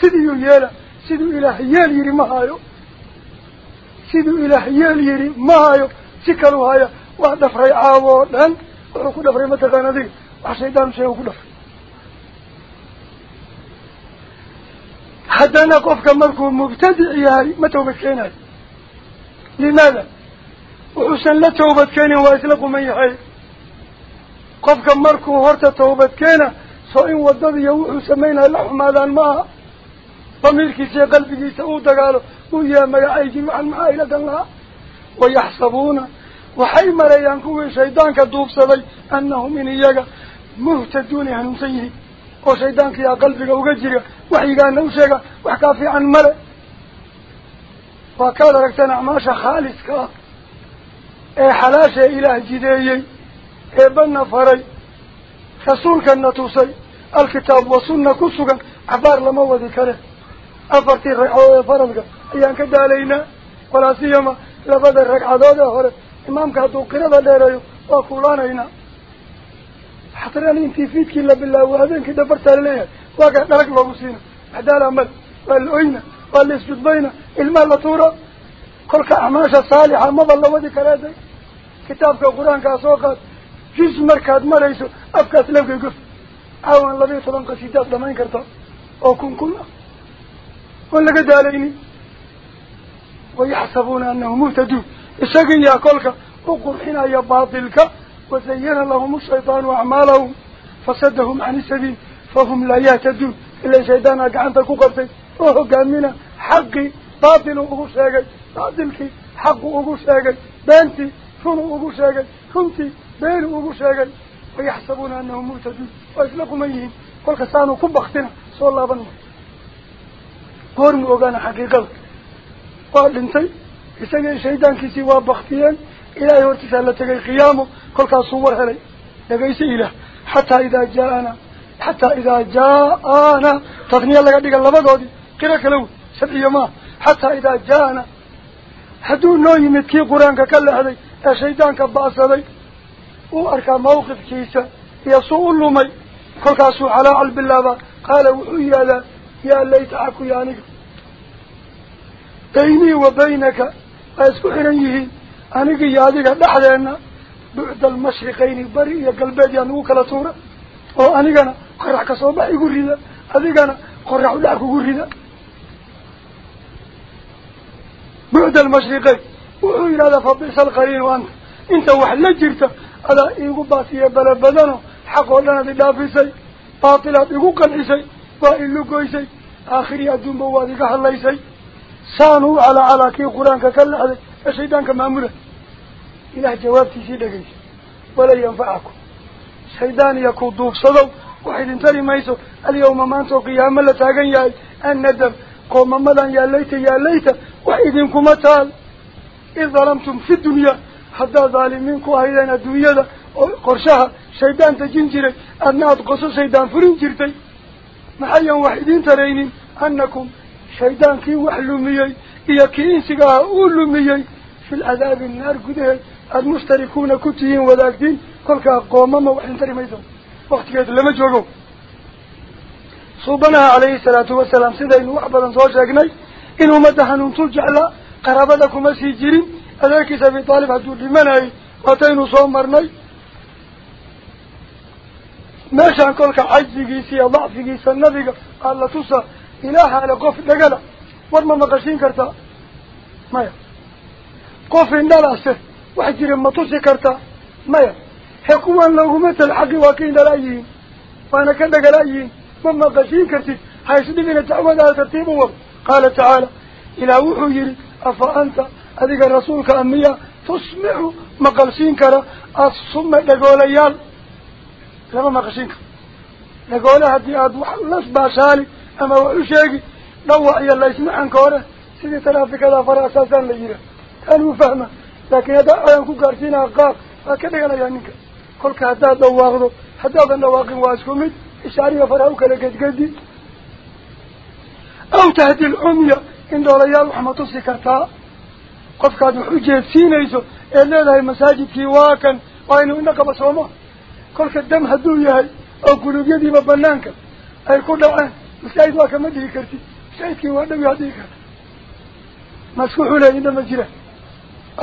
S1: سيدو يالا سيدو إله يليري مهايو. سيدو إله يليري مهايو. سيكالو هايا. وعد فريعا وعدان وركو دفر متى كان ذي وحسيدان شيء وركو دفر حتى أنا قف كمركو مبتدع ياري متى وبكيناي لماذا وحسن لا توبت كيني وإسلق من يحي قف كمركو هرت توبت كينا سوئن ودد يوح سمينا اللحم هذا الماء فملكي سي قلبي سعودة قالوا ويا ما يعيش مع معا الله ويحسبون in iyaga muhtaduun ay hanuunsan yihiin oo shaydaankiyaa qalbiga uga jira waxyigaana u sheega wax kaa fiican male waa kaad aragteen acmaasha khaaliska ah ee xalaasha ee ilaah jideeyey ee banna faray rasuulkana tusay alkitaab wa sunna ku sugan axbaar lama wadi kale afartii ragcadood ee faradka ayaan ka daalaynaa walaa siyama labada ragcadood ee hore hadduu qirada dheereeyo waa kuulaanaynaa xatraan intii fiidkii la bilaabo habeenkii dhabartaa laleeyahay waa kaa dharag loogu siina. عدالة مل والأينة والإسجد المال لطورة كل كأعماش الصالحة ما بالله ودي كرادي كتابك القرآن كأسوقات جزء مركز مريسو أفكاس لوك يقف عوان لبي طبعا قصيدات لما ينكرتا أو كن كله ولا قد عليني ويحسبون أنهم مهتدون السقين يا كلك وقرحنا يا باطلك وزين لهم الشيطان أعمالهم فصدهم عن السبيل فهم لا يهتدون إلا شيطان أقعنت كقرتي وهو قامنا حقي باطل أبو شاقي باطلك حق أبو شاقي بانتي فنو أبو شاقي كنتي بين أبو شاقي ويحسبون أنهم مهتدون وإسلقوا ميهم كل كسانوا كبختنا صلى الله عليه إساقي شيطان كيسي وابختيان إلهي ورتسالة قيامه. كل كاسور هلي لقيس إله حتى إذا جاءنا. حتى إذا جاءنا. تغنية لك ديك اللبقودي كده كلو؟ سبعي ما حتى إذا جاءنا. حدو نوي متكي قرآنك كلا هذي الشيطان كباس هذي وأركا موقف كيسا يسوء اللومي. كل كاسو على علب الله قال وحيا لا. يا ليت عكو يا نقف أسكو حرنيه أنك يا ذيك دحلنا بعد المشرقين بري يا قلبي يا نوك لا تورا oo anigana qorax ka soo bax igu rida adigana qorax u dhac kugu rida bucda almashriqayn wuxuu yidhahdaa fabisa alqariinu anta inta wax la jirta adaa iigu baasiye bala badano xaq oo dhan ad idhaafisay baatilaad igu qancisay waa ilugoysay aakhiri adduunba waad iga hadlaysay سانو على على كي قرآن كلا الشيطان كمامورة إلى جواب تزيد عليه ولا ينفعكم. الشيطان يكون دوب صلوا واحد انت ما يسوا اليوم ما أنتوا قيام الله تاجن يا الندم قوم ما يا ليت يا ليت. واحد انكم تال إذا ظلمتم في الدنيا. حدا ظالمينكم هيدا الدنيا قرشها. شيطان تجنجر أن أتقص شيطان فرنجرتي. محيا وحيدين ترين أنكم ah lcadaabi naar gudaheed aada mustarikuuna ku tihiin wadaagtiin kolkaa qoomama wax idin tari mayso waktigeedu lama joogo suubanaha calayhi salaatu wasalaam sidaynu wax badan soo sheegnay in ummadda hanuuntul jeclaa qaraabada kuma sii jirin adeerkiisa abi taalib hadduu dhimanayay waataynu soo marnay meeshaan kolka cajzigiisa iyo dacfigiisa nabiga alla tusa إله على قف دجلة ورما مقشين كرتا. مايا. قف دلاسة وحجر مطوس كرتا. مايا. حكومة لو مثل الحق واقين دلائين فأنا كن دجلائين ورما مقشين كرتي. هاي سدمنا تعود على ترتيبه قال تعالى إلى وحير أفأنت أذيك رسولك أمية تسمع مقلسين كرا. الصمة لقوليال لما مقلسين كرا. لقولها دي أدوح. لس باسالي أما وشاكي دوا إيا الله يسمع عنك ولا سيدي ترافيك هذا فرع أساسان ليرا كانوا فهمه لكن هذا أعينكو قارسين أقاق هكذا قال يعنيك قولك حتى دواغضو حتى دواغي واسكمت إشاري فرعوك لقد قدي أو تهدي العمية إن دوريان محمد تصيكرتا قفك هذا الحجية سينيسو إلا لهي مساجد كيواكا وإنه إنك بصومه. قولك الدم هدو يهي أو قلوب يدي مبنانك أي قول له مسكيد واك ما دي كرتي. مسكيد كي وأنا بيادي كرت مسكوح له مجرى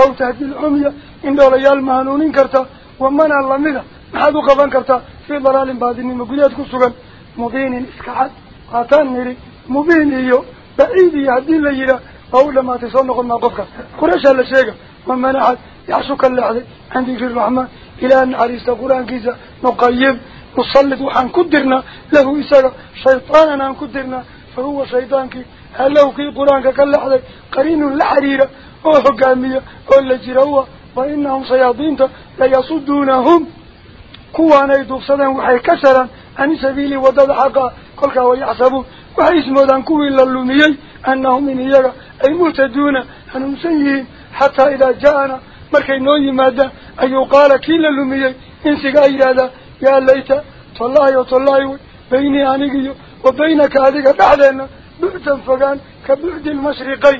S1: أو تهدي العمية. إن دولا يال مهنونين كرتا. ومن الله منه محادو قبان كرتا. في ضلال بادين من مقليات كسوغا مبين إسكعات قاتان نري مبين إيو. بعيد يهدي الله يلا أو لما تصنع ما قفك. قرش الله شيئا ومن أحد. يعشوك الله عندي في الرحمة. إلى أن عريس القرآن كيزا. مقيم. نصلد وحن كدرنا له إسره شيطانا نحن كدرنا فهو شيطانك هل له كي قرآنك كلا حذر قرين لحريرة وحقامية قل جروا وإنهم سيضينت ليصدونهم كوانا يدوصدا وحي كسرا عن سبيل ودد حقا قلقا ويحسبوا وحي اسمه دان إلا اللوميي أنهم من إيجا أي متدون أنهم سيهين حتى إذا جاءنا مركي نوي مادا أي قال كي اللوميي إنسي قايد هذا يا ليت طلاه وطلاه بيني أنيجي وبينك هذه بعدين بعد فجان كبعد المشرقي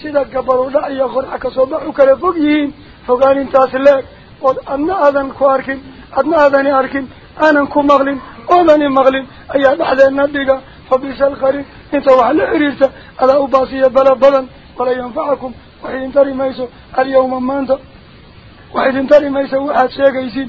S1: سيدا قبلوا لا يغر حك صباحك لفوقين فجان انت أسلك. وأنا أذن كواركين أنا أذن أركين أنا نكون مغلين. أنا مغلين. أي بعدين نديك فبيس الخري إنت وحل عريسة على أباسية بلا بلا. ولا ينفعكم. وحين تري ما ميسو. اليوم ما أنت. وحين تري ما ميسو. وحد شيء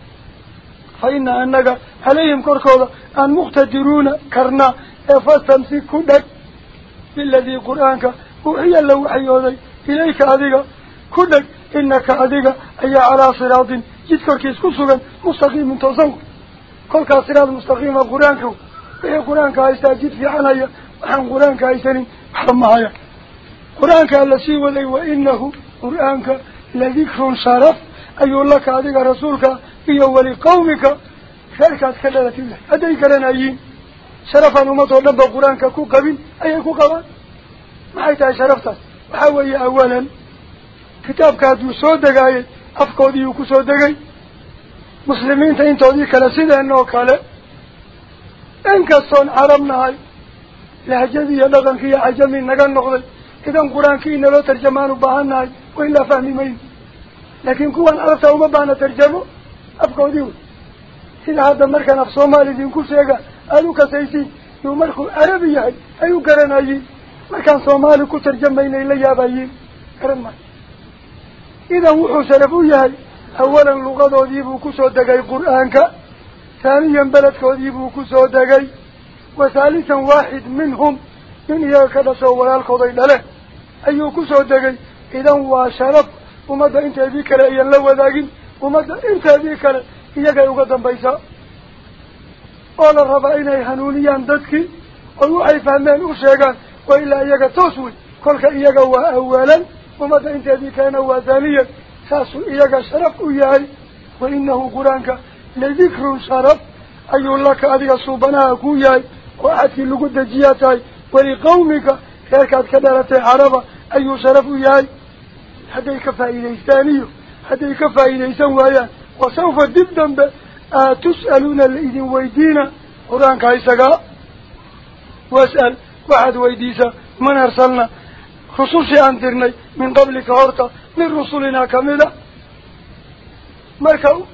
S1: أن فإن أنك إباء آمنهم حقوذا منتقمون كأرقدنينا أو نرينك حتى نصوبنا كتصنو الذي عقابك أن وعدناهم ويبوهني وهذا ما تحقق في سقنا تيتوه وهو اللي تسيي بدر باللغو بابئيي فتح مكة دعضي فإن أنك عليهم كركوضا أن مقتدرون كرنا فاستمسكوا لك بالذي قرآنك وهي اللي وحيوذي إليك أذيك كلك إنك أذيك أي على صراط جدكر كيسكو سوغن مستقيم تصور كل صراط مستقيم قرآنك وهي قرآنك هايستاجد في عنايا وحن قرآنك هايستاني حرمها قرآنك الذي ولي وإنه قرآنك لذكر شرف أي لك أذيك رسولك إيا ولقومك شركات كلالة الله أديك لنا أيين شرفا أمته لبا قرآنك كو قبين أي كو قبان ما حيث شرفتا وحاوي أولا كتابك هدو سودقاي أفكودي يكو سودقاي مسلمين تين ذيك لسيدة أنه كاله إنكسون عربنا هاي لهجدي هاي ترجمه أفكودي سيدا هذا مركان أفصومالي دين كل شيء أدو كسيسين يو مركو عربي هاي أيو قرنايين مركان صومالي كو ترجمين إلا يابايين قرن إذا وحو سلفو يهي. أولا لغة ديبو كسو دقاي قرآنك. ثانيا بلد كوديبو كسو دقاي. وثالثا واحد منهم. من ومدى انت ذيك إياك يقدم بيسا قال الرب إني هنونيان ددكي ويوحي فهمان أشيغان وإلا إياك توسوي. كلك إياك هو أولا ومدى انت ذيك هو ثانيا. ساسو إياك شرف إياهي وإنه قرآنك لذكر شرف. أي لك أذيك صوبنا أكوياي وأتي لقد جياتاي ولقومك كيكات كدارة عربة. أي شرف إياهي فائدة ثانية هذيك فائدة سوايا وسوف جدا تسألون الإذن ويدينا قرانك هيسقا واسأل. واحد ويديسا. من أرسلنا؟ خصوصي أنترني من قبلك هورتا من رسولنا كاملة. مركا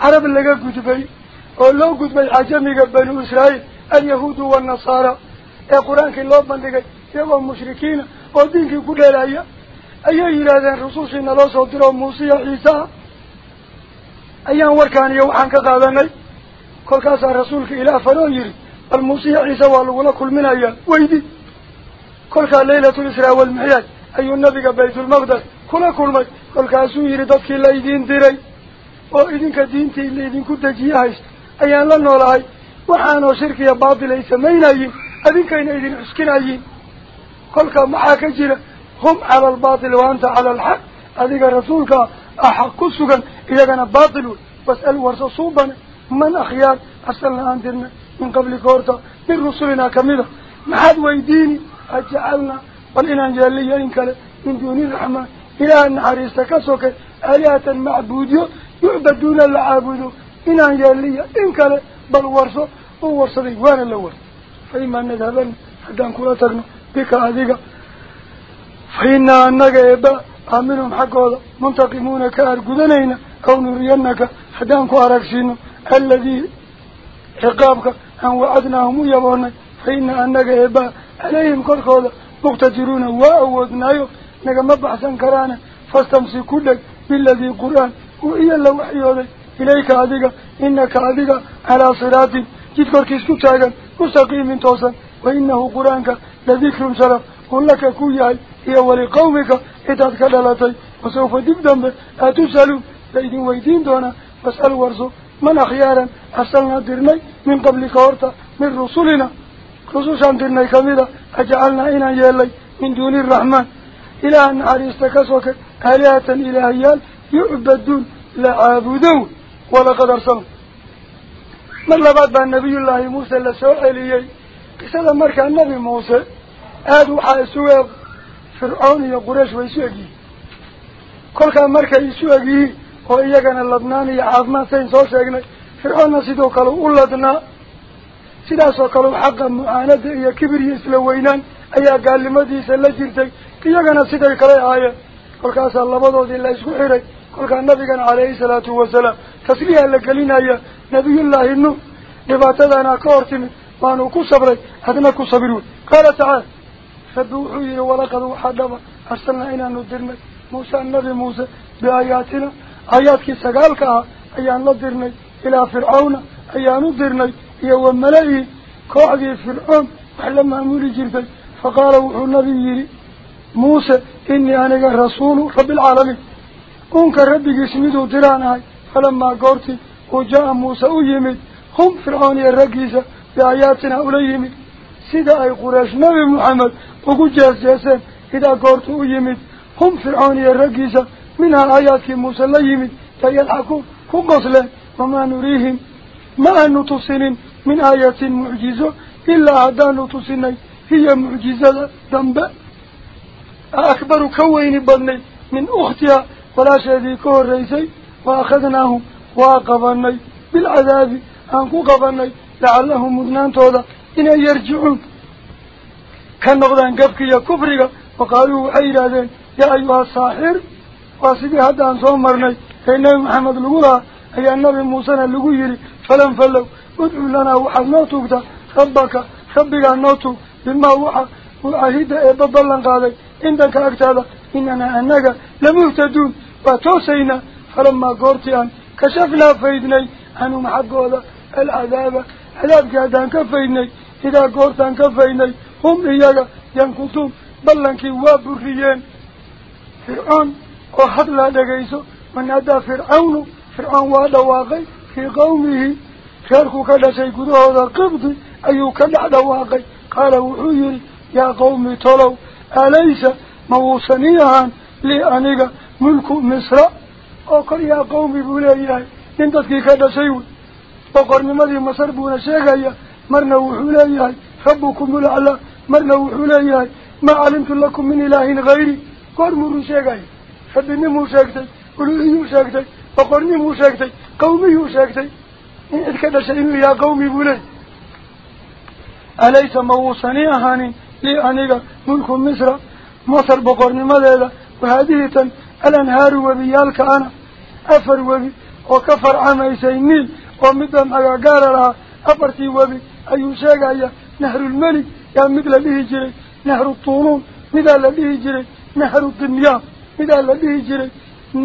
S1: عرب اللقاء قدبي ولو قدبي عجمي بنو إسرائيل. اليهود والنصارى. يا قرآن كي الله بندقي يا مشركين. ودينك كل الله صدره موسى عيسى أيام وركان يوحان كقادني كل كاس رسولك إلى يري الموسى عيسى والله كل من أيام ويدي كل كان ليلة الإسراء والمعياد أي النبي بيت المقدس كل كل ما كل كاسو يري دفك الله يدين ديري وإذن كدينتي اللي إذن كنت جيهايس أيام لنا ولاهي وحانو شركي باطل يسمين أيين أذن كين إذن عسكين أيين كل كان معاك جيرا هم على الباطل وأنت على الحق. أذيك رسولك أحق سجن إذا كان باطل. واسأل ورسا صوبا. من أخيار؟ أسألنا أنترنا من قبل كورتا. من رسولنا كمذا ما حد ويديني. أجعلنا. والإنا جاليا إن كان من دون الرحمن. إلى أن حريستك سوك آلهة معبوديو يعبدون جاليا إن كان. بل ورسو وورسو ديوان الأول. فإما نذهبن. حتى نكون تغنو بك أذيك. فإنا أنك إبا آمنهم حقوضا منتقمون كأرقدنين أو نرينك نكون أرقسين الذي عقابك أن وعدناهم يبوني فإن أنك إبا عليهم كركوضا مقتدرون وأودنايو نك مبحثا كرانا فاستمسكوا لك بالذي قرآن وإيا الله وحيوذي إليك عديك إنك عديك على صراط جدكر كيسكو تاغا مستقيم توسا وإنه هي ولقومك إتاد كدلتي وسوف دبدن أتسألوا لإذن ويدين دونا. فاسأل ورسو من أخيارا؟ أرسلنا درني من قبل كورتا من رسولنا. خصوصا درني كميدا أجعلنا إنا يالي من دون الرحمن. إلى أن عريستك سوك آلهة إلهيان يعبدون. لعابدون ولقد أرسلوا من لبعد بأن نبي الله موسى لسوء إليي قصة مركا النبي موسى. فرعون يا قريش ويسوء كل كان مركا يسوء oo iyagana ladnaan iyo caafimaad sayn soo sheegnay fircoonna sidoo kale u ladnaa sidaasoo kale xaqa mucaanada iyo kibir iyo isla weynaan ayaa gaalnimadiisa la jirtay iyagana siday kale ahaayeen kolkaasaa labadoodii la isku xiray kolkaa nabigana calayhi salaatu wasalaam tasliiha la gelinaya nabiyullaahi nuux dhibaatadana ka hor timid waanu ku sabray hadna ku sabir wey qaala tacaala muuse biaayaatina aayaadkii sagaalka ah ayaan la dirnay ilaa fircawna ayaan u dirnay iyo wa mala-i kooxdii fircoon wax la maamuli jirtay faqaala wuxuu nabi yidhi muuse inii aniga rasuulu rabbialcaalamiin uunka rabbigiis miduu diraan ahay falamaa goortii uu jaa-a muuse u yimid hum fircoon iyo raggiisa biaayaatina ula yimid سيدا اي قراش نبي محمد وقو جاسيسان كدا قورتو يميد هم فرعوني الرقيسة منها آيات موسى لا يميد فيلحكو كقصلا وما نريهم ما أن نتصنن من آيات معجزة إلا هدا نتصنن هي معجزة دنبا أكبر كوين بني من أختها ولا كور ريسي وأخذناهم وأقفني بالعذاب أنكو قفني لعلهم مدنان توضا إن يرجعون. كان نغضان قبك يا كفرك. وقالوا عيرادين يا أيها الصاحر واسدي هذا أن صومرني كأن محمد لقولا أي النبي موسى لقو فلم فلو. ادعو لنا وحد نوتوك ربك ربك النوتو بما وحى وعهد إبضلن قالي. عندك أكتادا إننا أنك لمهتدون إذا قرتان كفيدني هم إياك ينكتون بلنك وابريين فرعون وحد لا دقيسو من أدى فرعون فرعون وادواقي في قومه شاركو كلا سيكدو هذا قبض أيو كلا دواقي قال وحيري يا قومي طلو أليس موصنيها لأنيق ملك مصر وقال يا قومي بولياي انتك كلا سيوي وقرن مذي مصر بونا شيغايا مرنا وحولياي ربكم الأعلى مرنا وحولياي ما علمت لكم من إله غيري. قرموا شيغايا فبنمو شاكتي ولوهيو شاكتي وقرنمو شاكتي قوميو شاكتي إن إذكاد شيء يا قومي بولي أليس موصني أهاني لي أنيقا ملك مصر؟ مصر بقرن ماذا وهذه تن الأنهار وبيالك أنا. أفر وبي. وكفر عمي سينيل ومدن أقار لها. أفرتي وبي. أي شاقا نهر الملك يا مثل به جري نهر الطولون مثل به جري نهر الدنيا مدى لديه جري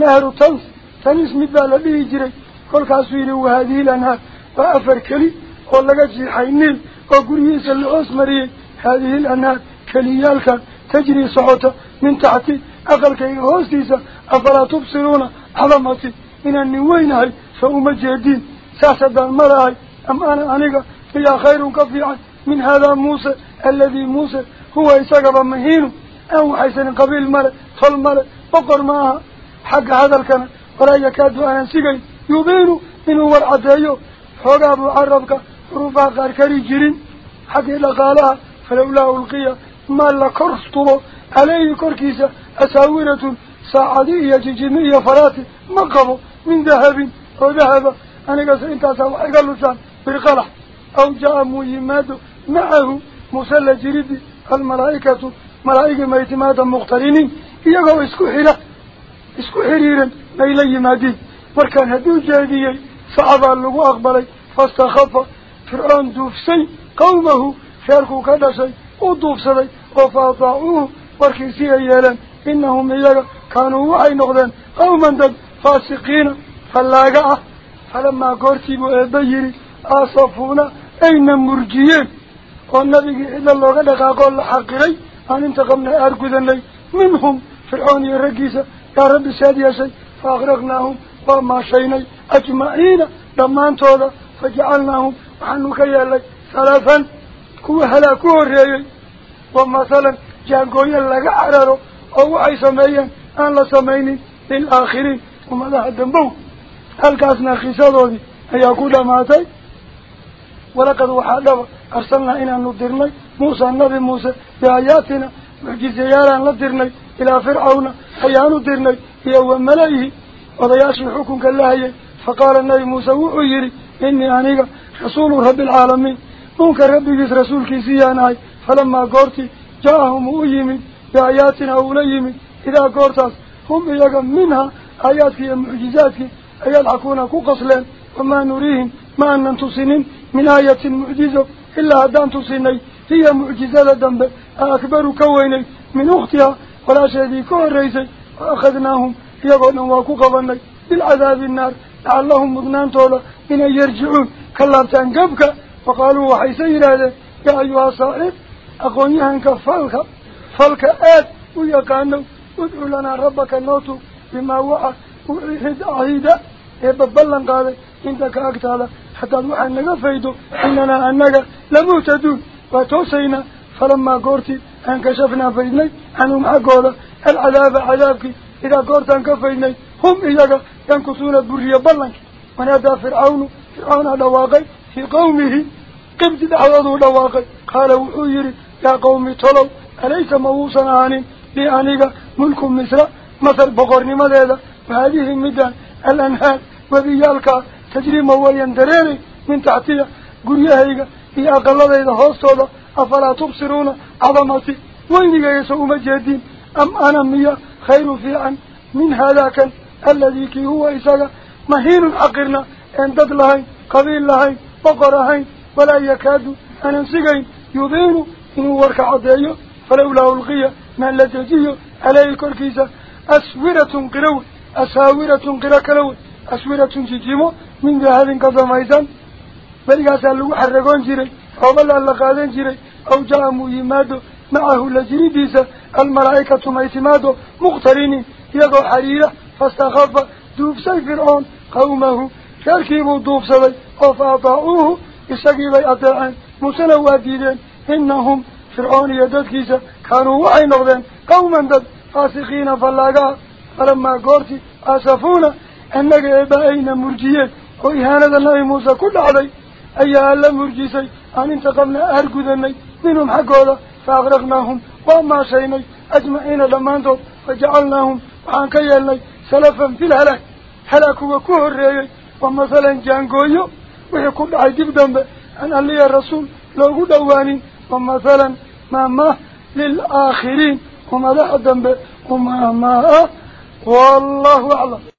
S1: نهر تنس تنس مدى لديه جري كل كاسوين وهذه الأنهار وأفر كلي ولقى جيحي النيل وقريس الأسمري هذه الأنهار كليالك تجري صعوتا من تحت أقل كي هوستيسا أفلا تبصرون عظمتي من النوينهي فأم جهدين ساسد المرأي أم أنا أنيقى هي خير كفيعا من هذا موسى الذي موسى هو إساقب مهين أو حيثن قبيل مرأ فالمرأ بقر معها. حق هذا الكلام. ولا يكاد أن سيقي. يبين إنه والعدايو حقا أبو عربك. رفا قاركري جرين حق إلا قالها فلولا ألقيا ما لكرستو عليه كركيسة أساورة ساعدية جمية فراتي مقبو من ذهب. وذهب. أنا قصر إنت أساو حقا لسان. بالقلح أو جاء مهمات معه مسلة جريد الملائكة ملائكة ميتمات مقترنين iyagoo isku xidha isku xiriiran bay la yimaadeen markaan hadduu jeediyey sacabaa lagu aqbalay fastakhafa fircoon duufsay qawmahu reerkuu ka dhashay u duufsaday oo fa ataacuuhu warkiisii ay yeeleen inahum iyaga kaanuu waxay noqdeen qawman dad faasiqiina ayna murjiyeen والنبي إلا الله قد قال حقري أن انتقمنا أركذني منهم فرعون يرقيسا يا رب سادي شيء فأغرقناهم وما شيني أجمعين. لما انتوضا فجعلناهم وحنوك يالي ثلاثا كو هلاكوه الرئي ومثلا جانقويا لك عرارو أو أي سميا أن لا سميني للآخرين. وما لا الدنبو هل كاسنا خيسادو ولقد وحادوا أرسلنا إنا ندرني موسى النبي موسى بآياتنا. معجزيالا ندرني إلى فرعون. أيا ندرني يوم ملئه وضياشي حكم كالله. فقال النبي موسى وعيري إني أنيق رسول رب العالمين. مونك ربي جس رسول كيسياناي فلما قرتي جاءهم أيمي بآياتنا أوليمي إذا قرتاس هم إياك منها. آياتك معجزاتك. أيال حكونا كقصلين. وما نريهم. ما أن تصنين من آية معجزة إلا هدان تصني هي معجزة دنب أكبر كويني من أختها. ولا شيء كون ريسي وأخذناهم. يقولون واكو قبني. بالعذاب النار. لعلهم مضنان طولا. إن يرجعون. كلابتان قبك. وقالوا وحي سيرا يا أيها صاحب أقونيها كفالك فالك. آت. ويقانوا ادعو لنا ربك النوت بما وعى وعيد عهيدا يببلن قال عندك أكتالا حتى نوحا نغفيدو إننا أنك لموتدون. وتوسينا. فلما قرتي أنكشفنا فيدني عنهم حقولا العذاب عذابك. إذا قرت أنكفيدني هم إياك ينكسون البرية بلنك. ونادى فرعون. فرعون دواقي في قومه. قمت دعوه دواقي قال وحيري. يا قومي طلو أليس موسى عنين لأنك ملك مصر مثل بقرني ماذا وهذه المدان الأنهار. تجري مواليا دريري من تحتها قريهيك هي أقل إذا هوستوضا أفلا تبصرون عظمتي وإنك يسوء مجهدين؟ أم أنا ميا خير في عن من هذاك الذي كي هو إساق مهين حقرنا أن تدلهين قبيل لهين بقرهين ولا يكاد أن أنسقين. يضين إنه ورك عديه فلولا ألقي ما لتجيه عليه كركيسة من ذهب قضميزان بلغاس اللو حرقون جيري أو بلا اللقادين جيري أو جاء مهمادو معه لجريديسة الملائكة ميتمادو مقتريني يقو حريرة فاستخف دوب سي فرعون قومه كالكيبو دوب سبي وفاطاؤوه إساقي أطاعين مسنوا ديدين إنهم فرعون يددكيسة كانوا وعي نغدين قوما دد فاسقين فلاقا فلما قرتي أسفونا أنك إبائين مرجيين. وإهانة النبي موسى كل علي أيها ألا مرجيسي أن انتقمنا أرقذني منهم حقولا فأغرقناهم وما شيني أجمعين لمانتو فجعلناهم وعن كيالني سلفا في الهلاك هلاك وكوه الرئي ومثلا جانقويو ويقول عيدب دنب أن ألي الرسول لو دواني ومثلا ما ما للآخرين وما لا دنب وما ما والله أعلم